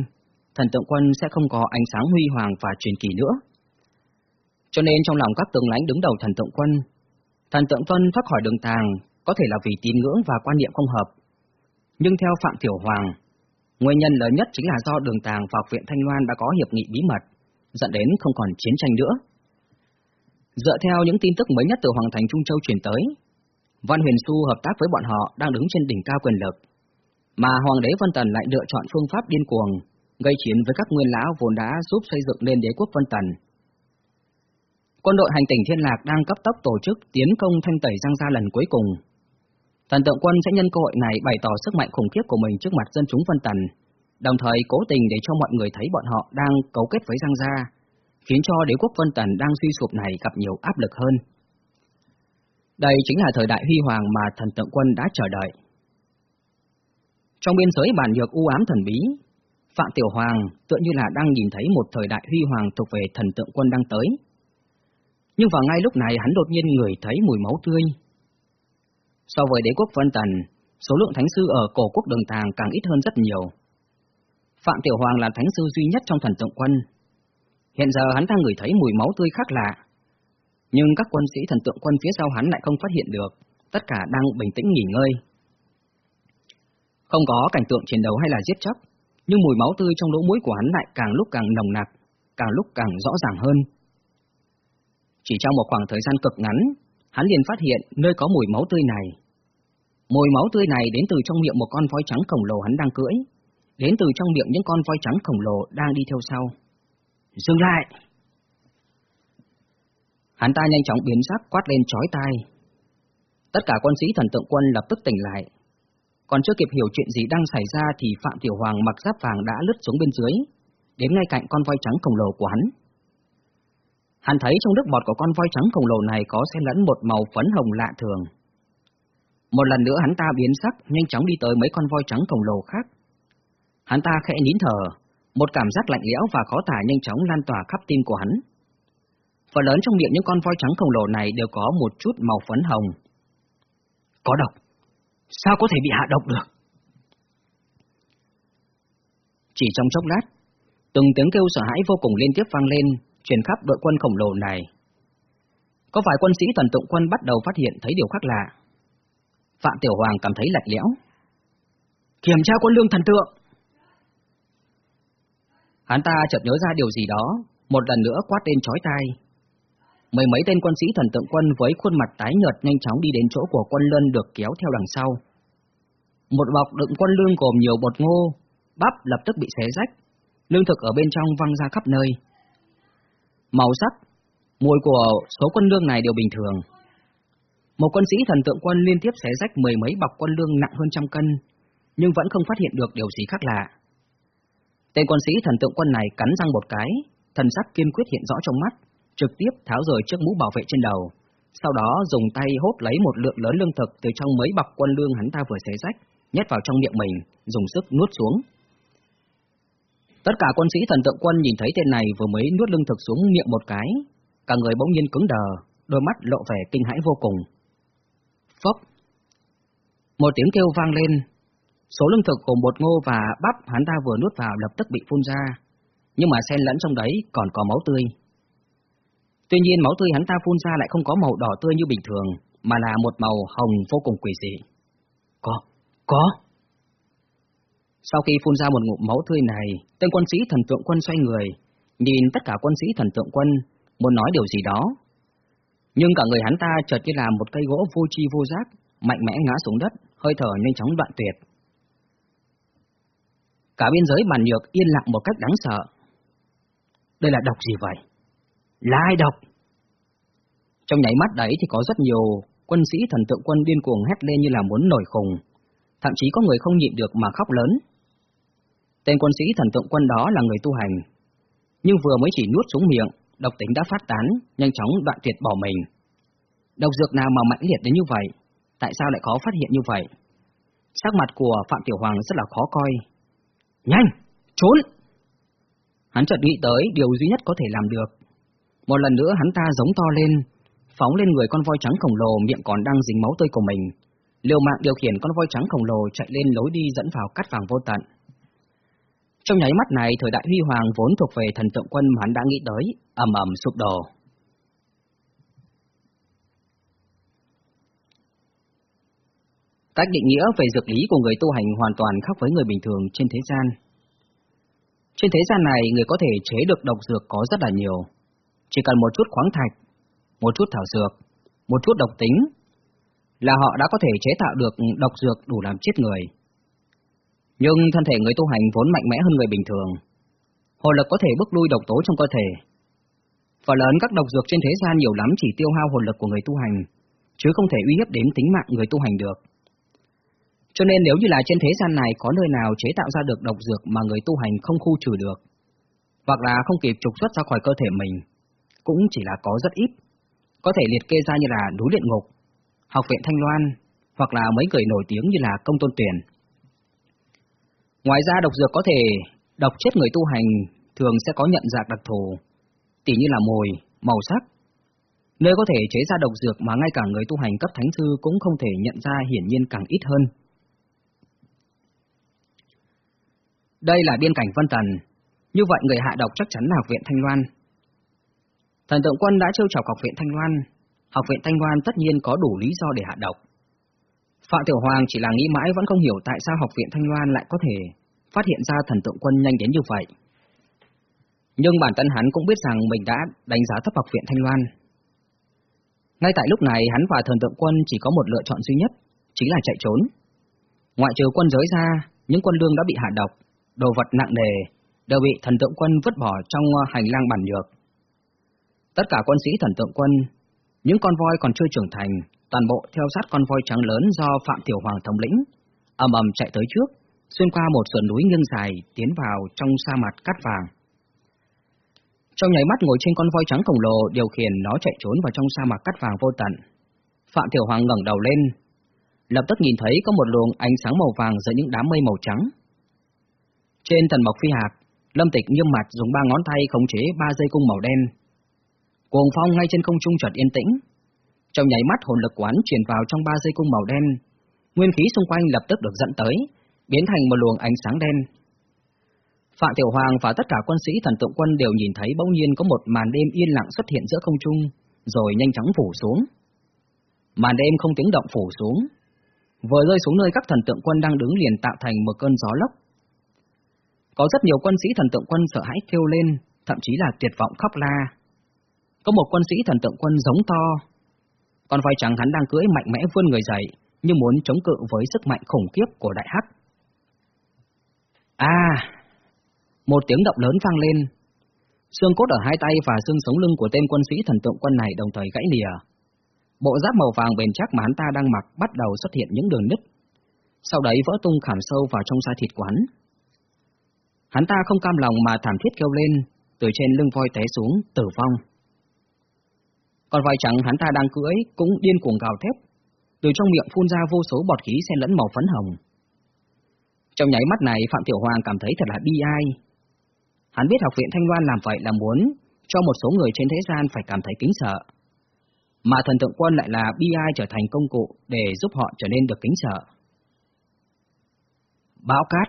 [SPEAKER 1] thần tượng quân sẽ không có ánh sáng huy hoàng và truyền kỳ nữa. Cho nên trong lòng các tướng lãnh đứng đầu thần tượng quân, thần tượng quân thoát khỏi đường tàng có thể là vì tín ngưỡng và quan niệm không hợp. Nhưng theo Phạm Tiểu Hoàng, nguyên nhân lớn nhất chính là do đường tàng và viện Thanh Loan đã có hiệp nghị bí mật, dẫn đến không còn chiến tranh nữa. Dựa theo những tin tức mới nhất từ Hoàng Thành Trung Châu truyền tới, Văn Huyền Xu hợp tác với bọn họ đang đứng trên đỉnh cao quyền lực, mà Hoàng đế Vân Tần lại lựa chọn phương pháp điên cuồng, gây chiến với các nguyên lão vốn đã giúp xây dựng lên đế quốc Vân Tần. Quân đội hành tỉnh Thiên Lạc đang cấp tốc tổ chức tiến công thanh tẩy Giang Gia lần cuối cùng. Thần tượng quân sẽ nhân cơ hội này bày tỏ sức mạnh khủng khiếp của mình trước mặt dân chúng Vân Tần, đồng thời cố tình để cho mọi người thấy bọn họ đang cấu kết với Giang Gia, khiến cho đế quốc Vân Tần đang suy sụp này gặp nhiều áp lực hơn. Đây chính là thời đại huy hoàng mà thần tượng quân đã chờ đợi. Trong biên giới bản nhược u ám thần bí, Phạm Tiểu Hoàng tựa như là đang nhìn thấy một thời đại huy hoàng thuộc về thần tượng quân đang tới. Nhưng vào ngay lúc này hắn đột nhiên ngửi thấy mùi máu tươi. So với đế quốc Vân Tần, số lượng thánh sư ở cổ quốc đường tàng càng ít hơn rất nhiều. Phạm Tiểu Hoàng là thánh sư duy nhất trong thần tượng quân. Hiện giờ hắn đang ngửi thấy mùi máu tươi khác lạ. Nhưng các quân sĩ thần tượng quân phía sau hắn lại không phát hiện được, tất cả đang bình tĩnh nghỉ ngơi. Không có cảnh tượng chiến đấu hay là giết chóc, nhưng mùi máu tươi trong lỗ mũi của hắn lại càng lúc càng nồng nặc, càng lúc càng rõ ràng hơn. Chỉ trong một khoảng thời gian cực ngắn, hắn liền phát hiện nơi có mùi máu tươi này. Mùi máu tươi này đến từ trong miệng một con voi trắng khổng lồ hắn đang cưỡi, đến từ trong miệng những con voi trắng khổng lồ đang đi theo sau. Dừng lại! Hắn ta nhanh chóng biến sắc quát lên chói tai. Tất cả quân sĩ thần tượng quân lập tức tỉnh lại, còn chưa kịp hiểu chuyện gì đang xảy ra thì Phạm Tiểu Hoàng mặc giáp vàng đã lướt xuống bên dưới, đến ngay cạnh con voi trắng khổng lồ của hắn. Hắn thấy trong nước bọt của con voi trắng khổng lồ này có xen lẫn một màu phấn hồng lạ thường. Một lần nữa hắn ta biến sắc, nhanh chóng đi tới mấy con voi trắng khổng lồ khác. Hắn ta khẽ nín thở, một cảm giác lạnh lẽo và khó tả nhanh chóng lan tỏa khắp tim của hắn. Phần lớn trong miệng những con voi trắng khổng lồ này đều có một chút màu phấn hồng. Có độc. Sao có thể bị hạ độc được? Chỉ trong chốc lát, từng tiếng kêu sợ hãi vô cùng liên tiếp vang lên, truyền khắp đội quân khổng lồ này. Có vài quân sĩ thần tượng quân bắt đầu phát hiện thấy điều khác lạ. Phạm Tiểu Hoàng cảm thấy lạnh lẽo. Kiểm tra quân lương thần tượng! Hắn ta chợt nhớ ra điều gì đó, một lần nữa quát lên chói tai. Mười mấy tên quân sĩ thần tượng quân với khuôn mặt tái nhợt nhanh chóng đi đến chỗ của quân lân được kéo theo đằng sau. Một bọc đựng quân lương gồm nhiều bột ngô, bắp lập tức bị xé rách, lương thực ở bên trong văng ra khắp nơi. Màu sắc, mùi của số quân lương này đều bình thường. Một quân sĩ thần tượng quân liên tiếp xé rách mười mấy bọc quân lương nặng hơn trăm cân, nhưng vẫn không phát hiện được điều gì khác lạ. Tên quân sĩ thần tượng quân này cắn răng một cái, thần sắc kiên quyết hiện rõ trong mắt, trực tiếp tháo rời chiếc mũ bảo vệ trên đầu, sau đó dùng tay hốt lấy một lượng lớn lương thực từ trong mấy bọc quân lương hắn ta vừa xé rách, nhét vào trong miệng mình, dùng sức nuốt xuống. Tất cả quân sĩ thần tượng quân nhìn thấy tên này vừa mới nuốt lương thực xuống miệng một cái, cả người bỗng nhiên cứng đờ, đôi mắt lộ vẻ kinh hãi vô cùng. Phốc! Một tiếng kêu vang lên, số lương thực của bột ngô và bắp hắn ta vừa nuốt vào lập tức bị phun ra, nhưng mà xen lẫn trong đấy còn có máu tươi. Tuy nhiên máu tươi hắn ta phun ra lại không có màu đỏ tươi như bình thường, mà là một màu hồng vô cùng quỷ dị. Có, có. Sau khi phun ra một ngụm máu tươi này, tên quân sĩ thần tượng quân xoay người, nhìn tất cả quân sĩ thần tượng quân, muốn nói điều gì đó. Nhưng cả người hắn ta chợt như là một cây gỗ vô chi vô giác, mạnh mẽ ngã xuống đất, hơi thở nhanh chóng đoạn tuyệt. Cả biên giới bàn nhược yên lặng một cách đáng sợ. Đây là độc gì vậy? Là ai độc? Trong nháy mắt đấy thì có rất nhiều quân sĩ thần tượng quân điên cuồng hét lên như là muốn nổi khùng, thậm chí có người không nhịn được mà khóc lớn. Tên quân sĩ thần tượng quân đó là người tu hành, nhưng vừa mới chỉ nuốt xuống miệng, độc tính đã phát tán, nhanh chóng đoạn tuyệt bỏ mình. Độc dược nào mà mãnh liệt đến như vậy, tại sao lại khó phát hiện như vậy? Sắc mặt của Phạm Tiểu Hoàng rất là khó coi. Nhanh, trốn! Hắn chợt nghĩ tới điều duy nhất có thể làm được. Một lần nữa hắn ta giống to lên, phóng lên người con voi trắng khổng lồ miệng còn đang dính máu tươi của mình. Liều mạng điều khiển con voi trắng khổng lồ chạy lên lối đi dẫn vào cắt vàng vô tận. Trong nháy mắt này, thời đại huy hoàng vốn thuộc về thần tượng quân mà hắn đã nghĩ tới, ầm ầm sụp đổ. Cách định nghĩa về dược lý của người tu hành hoàn toàn khác với người bình thường trên thế gian. Trên thế gian này, người có thể chế được độc dược có rất là nhiều. Chỉ cần một chút khoáng thạch, một chút thảo dược, một chút độc tính, là họ đã có thể chế tạo được độc dược đủ làm chết người. Nhưng thân thể người tu hành vốn mạnh mẽ hơn người bình thường. Hồn lực có thể bức lui độc tố trong cơ thể. Phần lớn các độc dược trên thế gian nhiều lắm chỉ tiêu hao hồn lực của người tu hành, chứ không thể uy hiếp đến tính mạng người tu hành được. Cho nên nếu như là trên thế gian này có nơi nào chế tạo ra được độc dược mà người tu hành không khu trừ được, hoặc là không kịp trục xuất ra khỏi cơ thể mình, cũng chỉ là có rất ít. Có thể liệt kê ra như là núi luyện ngục, học viện Thanh Loan, hoặc là mấy người nổi tiếng như là công tôn tuyển. Ngoài ra độc dược có thể độc chết người tu hành thường sẽ có nhận dạng đặc thù, tỉ như là mùi, màu sắc. Nơi có thể chế ra độc dược mà ngay cả người tu hành cấp thánh sư cũng không thể nhận ra hiển nhiên càng ít hơn. Đây là biên cảnh Vân Tần, như vậy người hạ độc chắc chắn là học viện Thanh Loan. Thần tượng quân đã trêu chọc học viện Thanh Loan, học viện Thanh Loan tất nhiên có đủ lý do để hạ độc. Phạm Tiểu Hoàng chỉ là nghĩ mãi vẫn không hiểu tại sao học viện Thanh Loan lại có thể phát hiện ra thần tượng quân nhanh đến như vậy. Nhưng bản thân hắn cũng biết rằng mình đã đánh giá thấp học viện Thanh Loan. Ngay tại lúc này hắn và thần tượng quân chỉ có một lựa chọn duy nhất, chính là chạy trốn. Ngoại trừ quân giới ra, những quân lương đã bị hạ độc, đồ vật nặng nề, đều bị thần tượng quân vứt bỏ trong ờ, hành lang bản nhược. Tất cả quân sĩ thần tượng quân, những con voi còn chưa trưởng thành, toàn bộ theo sát con voi trắng lớn do Phạm Tiểu Hoàng thống lĩnh, ầm ầm chạy tới trước, xuyên qua một sườn núi nghiêng dài, tiến vào trong sa mạc cát vàng. Trong nháy mắt ngồi trên con voi trắng khổng lồ điều khiển nó chạy trốn vào trong sa mạc cát vàng vô tận. Phạm Tiểu Hoàng ngẩng đầu lên, lập tức nhìn thấy có một luồng ánh sáng màu vàng giữa những đám mây màu trắng. Trên thần mộc phi hạt, Lâm Tịch nghiêm mặt dùng ba ngón tay khống chế ba dây cung màu đen. Cuồng phong ngay trên không trung chợt yên tĩnh, trong nháy mắt hồn lực quán truyền vào trong ba dây cung màu đen, nguyên khí xung quanh lập tức được dẫn tới, biến thành một luồng ánh sáng đen. Phạm Tiểu Hoàng và tất cả quân sĩ thần tượng quân đều nhìn thấy bỗng nhiên có một màn đêm yên lặng xuất hiện giữa không trung, rồi nhanh chóng phủ xuống. Màn đêm không tiếng động phủ xuống, vừa rơi xuống nơi các thần tượng quân đang đứng liền tạo thành một cơn gió lốc. Có rất nhiều quân sĩ thần tượng quân sợ hãi kêu lên, thậm chí là tuyệt vọng khóc la. Có một quân sĩ thần tượng quân giống to, con voi trắng hắn đang cưỡi mạnh mẽ vươn người dậy, như muốn chống cự với sức mạnh khủng khiếp của đại hắc. À! Một tiếng động lớn vang lên. Xương cốt ở hai tay và xương sống lưng của tên quân sĩ thần tượng quân này đồng thời gãy lìa. Bộ giáp màu vàng bền chắc mà hắn ta đang mặc bắt đầu xuất hiện những đường nứt. Sau đấy vỡ tung khảm sâu vào trong da thịt của hắn. Hắn ta không cam lòng mà thảm thiết kêu lên, từ trên lưng voi té xuống, tử vong. Còn vài chẳng hắn ta đang cưỡi cũng điên cuồng gào thét, từ trong miệng phun ra vô số bọt khí xen lẫn màu phấn hồng. Trong nháy mắt này Phạm Tiểu Hoàng cảm thấy thật là bi ai. Hắn biết học viện Thanh Loan làm vậy là muốn cho một số người trên thế gian phải cảm thấy kính sợ. Mà thần tượng quân lại là bi ai trở thành công cụ để giúp họ trở nên được kính sợ. Bão cát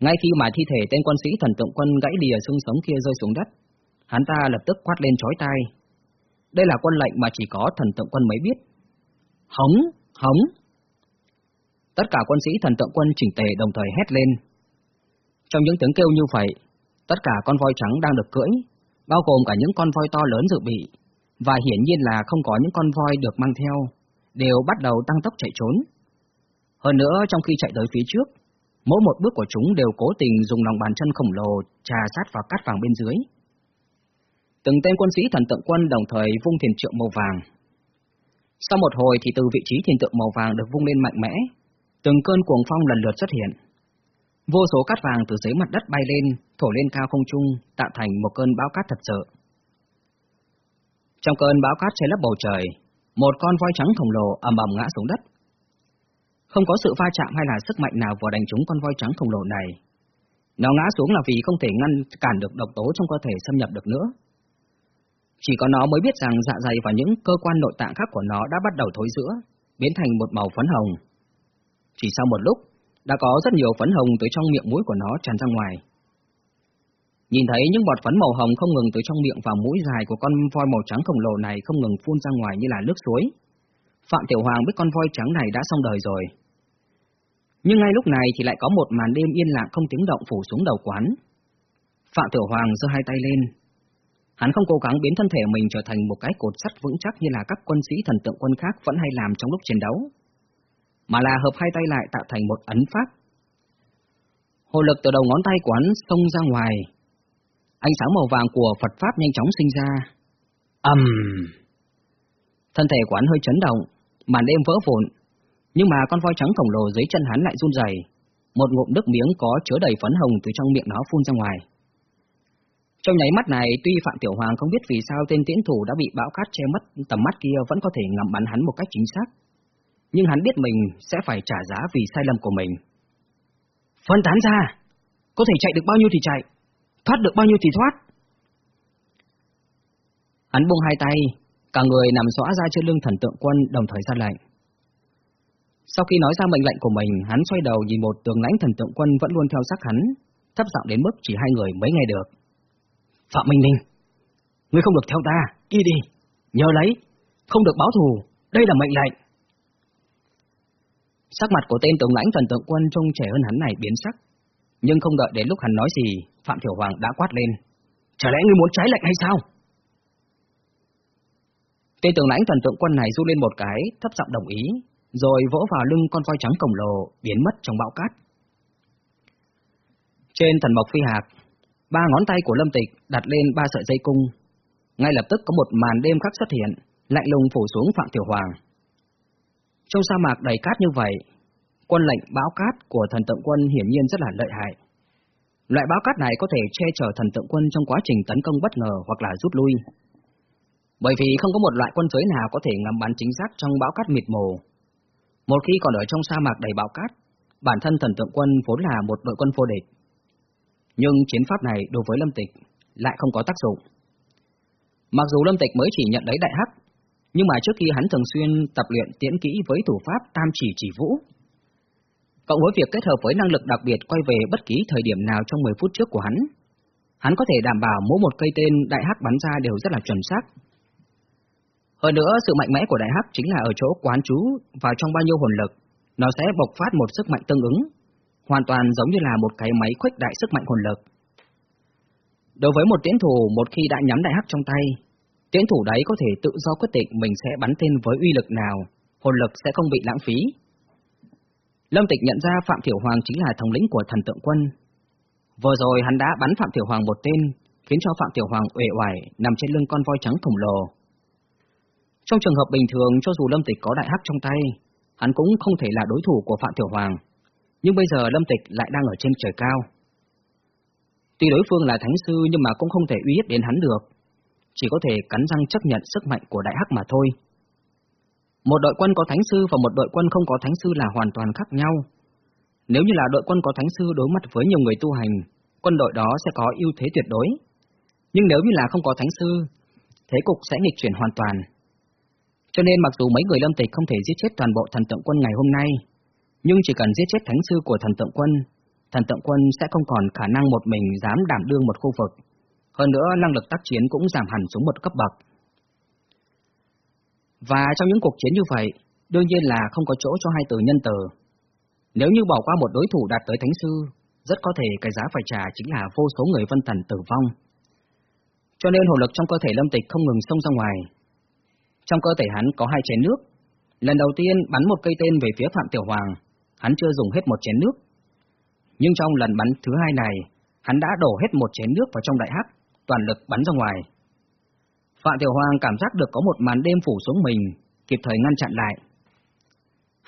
[SPEAKER 1] Ngay khi mà thi thể tên quân sĩ thần tượng quân gãy lìa xương sống kia rơi xuống đất, hắn ta lập tức quát lên chói tai. Đây là quân lệnh mà chỉ có thần tượng quân mới biết. Hống, hống. Tất cả quân sĩ thần tượng quân chỉnh tề đồng thời hét lên. Trong những tiếng kêu như vậy, tất cả con voi trắng đang được cưỡi, bao gồm cả những con voi to lớn dự bị, và hiển nhiên là không có những con voi được mang theo, đều bắt đầu tăng tốc chạy trốn. Hơn nữa, trong khi chạy tới phía trước, mỗi một bước của chúng đều cố tình dùng lòng bàn chân khổng lồ trà sát vào cát vàng bên dưới. Từng tên quân sĩ thần tượng quân đồng thời vung thiền trượng màu vàng. Sau một hồi thì từ vị trí thiền tượng màu vàng được vung lên mạnh mẽ, từng cơn cuồng phong lần lượt xuất hiện. Vô số cát vàng từ dưới mặt đất bay lên, thổi lên cao không trung, tạo thành một cơn bão cát thật sự. Trong cơn bão cát che lấp bầu trời, một con voi trắng khổng lồ ầm ầm ngã xuống đất. Không có sự va chạm hay là sức mạnh nào vừa đánh trúng con voi trắng khổng lồ này. Nó ngã xuống là vì không thể ngăn cản được độc tố trong cơ thể xâm nhập được nữa. Chỉ có nó mới biết rằng dạ dày và những cơ quan nội tạng khác của nó đã bắt đầu thối rữa, biến thành một màu phấn hồng. Chỉ sau một lúc, đã có rất nhiều phấn hồng từ trong miệng mũi của nó tràn ra ngoài. Nhìn thấy những bọt phấn màu hồng không ngừng từ trong miệng và mũi dài của con voi màu trắng khổng lồ này không ngừng phun ra ngoài như là nước suối. Phạm Tiểu Hoàng biết con voi trắng này đã xong đời rồi. Nhưng ngay lúc này thì lại có một màn đêm yên lặng không tiếng động phủ xuống đầu quán. Phạm Tiểu Hoàng giơ hai tay lên. Hắn không cố gắng biến thân thể mình trở thành một cái cột sắt vững chắc như là các quân sĩ thần tượng quân khác vẫn hay làm trong lúc chiến đấu, mà là hợp hai tay lại tạo thành một ấn pháp. Hồ lực từ đầu ngón tay của hắn xông ra ngoài, Ánh sáng màu vàng của Phật Pháp nhanh chóng sinh ra. ầm, um. Thân thể của hắn hơi chấn động, màn đêm vỡ vụn, nhưng mà con voi trắng khổng lồ dưới chân hắn lại run rẩy, một ngụm nước miếng có chứa đầy phấn hồng từ trong miệng nó phun ra ngoài. Trong nháy mắt này, tuy Phạm Tiểu Hoàng không biết vì sao tên tiễn thủ đã bị bão cát che mất tầm mắt kia vẫn có thể ngắm bắn hắn một cách chính xác, nhưng hắn biết mình sẽ phải trả giá vì sai lầm của mình. Phân tán ra, có thể chạy được bao nhiêu thì chạy, thoát được bao nhiêu thì thoát. Hắn buông hai tay, cả người nằm xõa ra trên lưng thần tượng quân đồng thời ra lệnh. Sau khi nói ra mệnh lệnh của mình, hắn xoay đầu nhìn một tường lãnh thần tượng quân vẫn luôn theo sát hắn, thấp giọng đến mức chỉ hai người mới nghe được. Phạm Minh Ninh, ngươi không được theo ta, đi đi, nhớ lấy, không được báo thù, đây là mệnh lệnh. Sắc mặt của tên tướng lãnh thần tượng quân trông trẻ hơn hắn này biến sắc, nhưng không đợi đến lúc hắn nói gì, Phạm Thiểu Hoàng đã quát lên. Chả lẽ ngươi muốn trái lệnh hay sao? Tên tướng lãnh thần tượng quân này du lên một cái, thấp giọng đồng ý, rồi vỗ vào lưng con voi trắng khổng lồ, biến mất trong bão cát. Trên thần mộc phi hạc, ba ngón tay của Lâm Tịch đặt lên ba sợi dây cung. Ngay lập tức có một màn đêm khắc xuất hiện, lạnh lùng phủ xuống Phạm Tiểu Hoàng. Trong sa mạc đầy cát như vậy, quân lệnh bão cát của thần tượng quân hiển nhiên rất là lợi hại. Loại bão cát này có thể che chở thần tượng quân trong quá trình tấn công bất ngờ hoặc là rút lui. Bởi vì không có một loại quân giới nào có thể ngắm bắn chính xác trong bão cát mịt mù. Một khi còn ở trong sa mạc đầy bão cát, bản thân thần tượng quân vốn là một đội quân vô địch. Nhưng chiến pháp này đối với Lâm Tịch lại không có tác dụng. Mặc dù Lâm Tịch mới chỉ nhận lấy đại hắc, nhưng mà trước khi hắn thường xuyên tập luyện tiễn kỹ với thủ pháp tam chỉ chỉ vũ, Cộng với việc kết hợp với năng lực đặc biệt quay về bất kỳ thời điểm nào trong 10 phút trước của hắn, hắn có thể đảm bảo mỗi một cây tên đại hắc bắn ra đều rất là chuẩn xác. Hơn nữa, sự mạnh mẽ của đại hắc chính là ở chỗ quán chú vào trong bao nhiêu hồn lực, nó sẽ bộc phát một sức mạnh tương ứng, hoàn toàn giống như là một cái máy khuếch đại sức mạnh hồn lực. Đối với một tiễn thủ, một khi đã nhắm đại hắc trong tay, tiễn thủ đấy có thể tự do quyết định mình sẽ bắn tên với uy lực nào, hồn lực sẽ không bị lãng phí, Lâm Tịch nhận ra Phạm Thiểu Hoàng chính là thống lĩnh của thần tượng quân. Vừa rồi hắn đã bắn Phạm Thiểu Hoàng một tên, khiến cho Phạm Tiểu Hoàng uể oải nằm trên lưng con voi trắng khổng lồ. Trong trường hợp bình thường, cho dù Lâm Tịch có đại hắc trong tay, hắn cũng không thể là đối thủ của Phạm Tiểu Hoàng. Nhưng bây giờ Lâm Tịch lại đang ở trên trời cao. Tuy đối phương là thánh sư nhưng mà cũng không thể uy hiếp đến hắn được, chỉ có thể cắn răng chấp nhận sức mạnh của đại hắc mà thôi. Một đội quân có thánh sư và một đội quân không có thánh sư là hoàn toàn khác nhau. Nếu như là đội quân có thánh sư đối mặt với nhiều người tu hành, quân đội đó sẽ có ưu thế tuyệt đối. Nhưng nếu như là không có thánh sư, thế cục sẽ nghịch chuyển hoàn toàn. Cho nên mặc dù mấy người lâm tịch không thể giết chết toàn bộ thần tượng quân ngày hôm nay, nhưng chỉ cần giết chết thánh sư của thần tượng quân, thần tượng quân sẽ không còn khả năng một mình dám đảm đương một khu vực. Hơn nữa năng lực tác chiến cũng giảm hẳn xuống một cấp bậc. Và trong những cuộc chiến như vậy, đương nhiên là không có chỗ cho hai từ nhân từ. Nếu như bỏ qua một đối thủ đạt tới thánh sư, rất có thể cái giá phải trả chính là vô số người vân thần tử vong. Cho nên hồn lực trong cơ thể lâm tịch không ngừng xông ra ngoài. Trong cơ thể hắn có hai chén nước. Lần đầu tiên bắn một cây tên về phía Phạm Tiểu Hoàng, hắn chưa dùng hết một chén nước. Nhưng trong lần bắn thứ hai này, hắn đã đổ hết một chén nước vào trong đại hắc, toàn lực bắn ra ngoài. Phạm Tiểu Hoàng cảm giác được có một màn đêm phủ xuống mình, kịp thời ngăn chặn lại.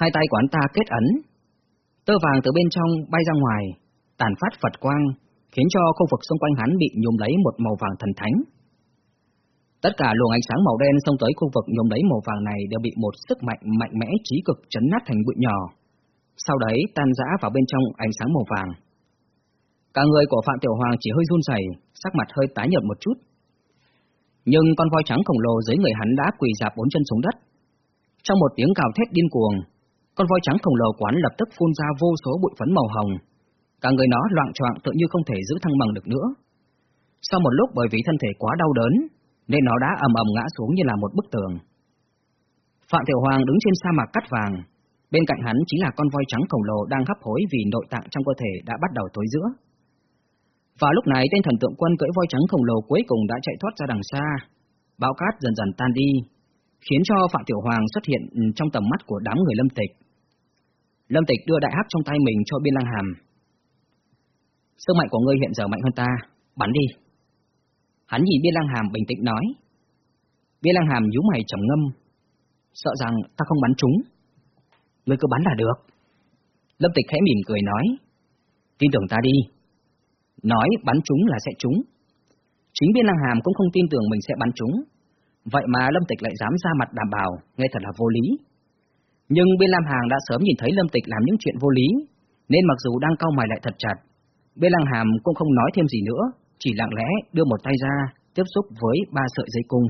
[SPEAKER 1] Hai tay của hắn ta kết ấn, tơ vàng từ bên trong bay ra ngoài, tàn phát Phật quang, khiến cho khu vực xung quanh hắn bị nhôm lấy một màu vàng thần thánh. Tất cả luồng ánh sáng màu đen xông tới khu vực nhôm lấy màu vàng này đều bị một sức mạnh mạnh mẽ trí cực chấn nát thành bụi nhỏ, sau đấy tan rã vào bên trong ánh sáng màu vàng. Cả người của Phạm Tiểu Hoàng chỉ hơi run rẩy, sắc mặt hơi tái nhợt một chút. Nhưng con voi trắng khổng lồ dưới người hắn đã quỳ dạp bốn chân xuống đất. Trong một tiếng gào thét điên cuồng, con voi trắng khổng lồ quán lập tức phun ra vô số bụi phấn màu hồng, cả người nó loạn choạng tự như không thể giữ thăng bằng được nữa. Sau một lúc bởi vì thân thể quá đau đớn, nên nó đã ầm ầm ngã xuống như là một bức tường. Phạm Tiểu Hoàng đứng trên sa mạc cắt vàng, bên cạnh hắn chính là con voi trắng khổng lồ đang hấp hối vì nội tạng trong cơ thể đã bắt đầu tối giữa. Và lúc này tên thần tượng quân cưỡi voi trắng khổng lồ cuối cùng đã chạy thoát ra đằng xa, bão cát dần dần tan đi, khiến cho Phạm Tiểu Hoàng xuất hiện trong tầm mắt của đám người Lâm Tịch. Lâm Tịch đưa đại hắc trong tay mình cho Biên Lăng Hàm, Sức mạnh của ngươi hiện giờ mạnh hơn ta, bắn đi. Hắn nhìn Biên Lăng Hàm bình tĩnh nói. Biên Lăng Hàm nhíu mày trầm ngâm, sợ rằng ta không bắn trúng. Ngươi cứ bắn là được. Lâm Tịch khẽ mỉm cười nói, tin tưởng ta đi. Nói bắn trúng là sẽ trúng. Chính viên Lăng Hàm cũng không tin tưởng mình sẽ bắn trúng. Vậy mà Lâm Tịch lại dám ra mặt đảm bảo, nghe thật là vô lý. Nhưng bên Lam Hàng đã sớm nhìn thấy Lâm Tịch làm những chuyện vô lý, nên mặc dù đang cau mày lại thật chặt, bên Lăng Hàm cũng không nói thêm gì nữa, chỉ lặng lẽ đưa một tay ra, tiếp xúc với ba sợi dây cung.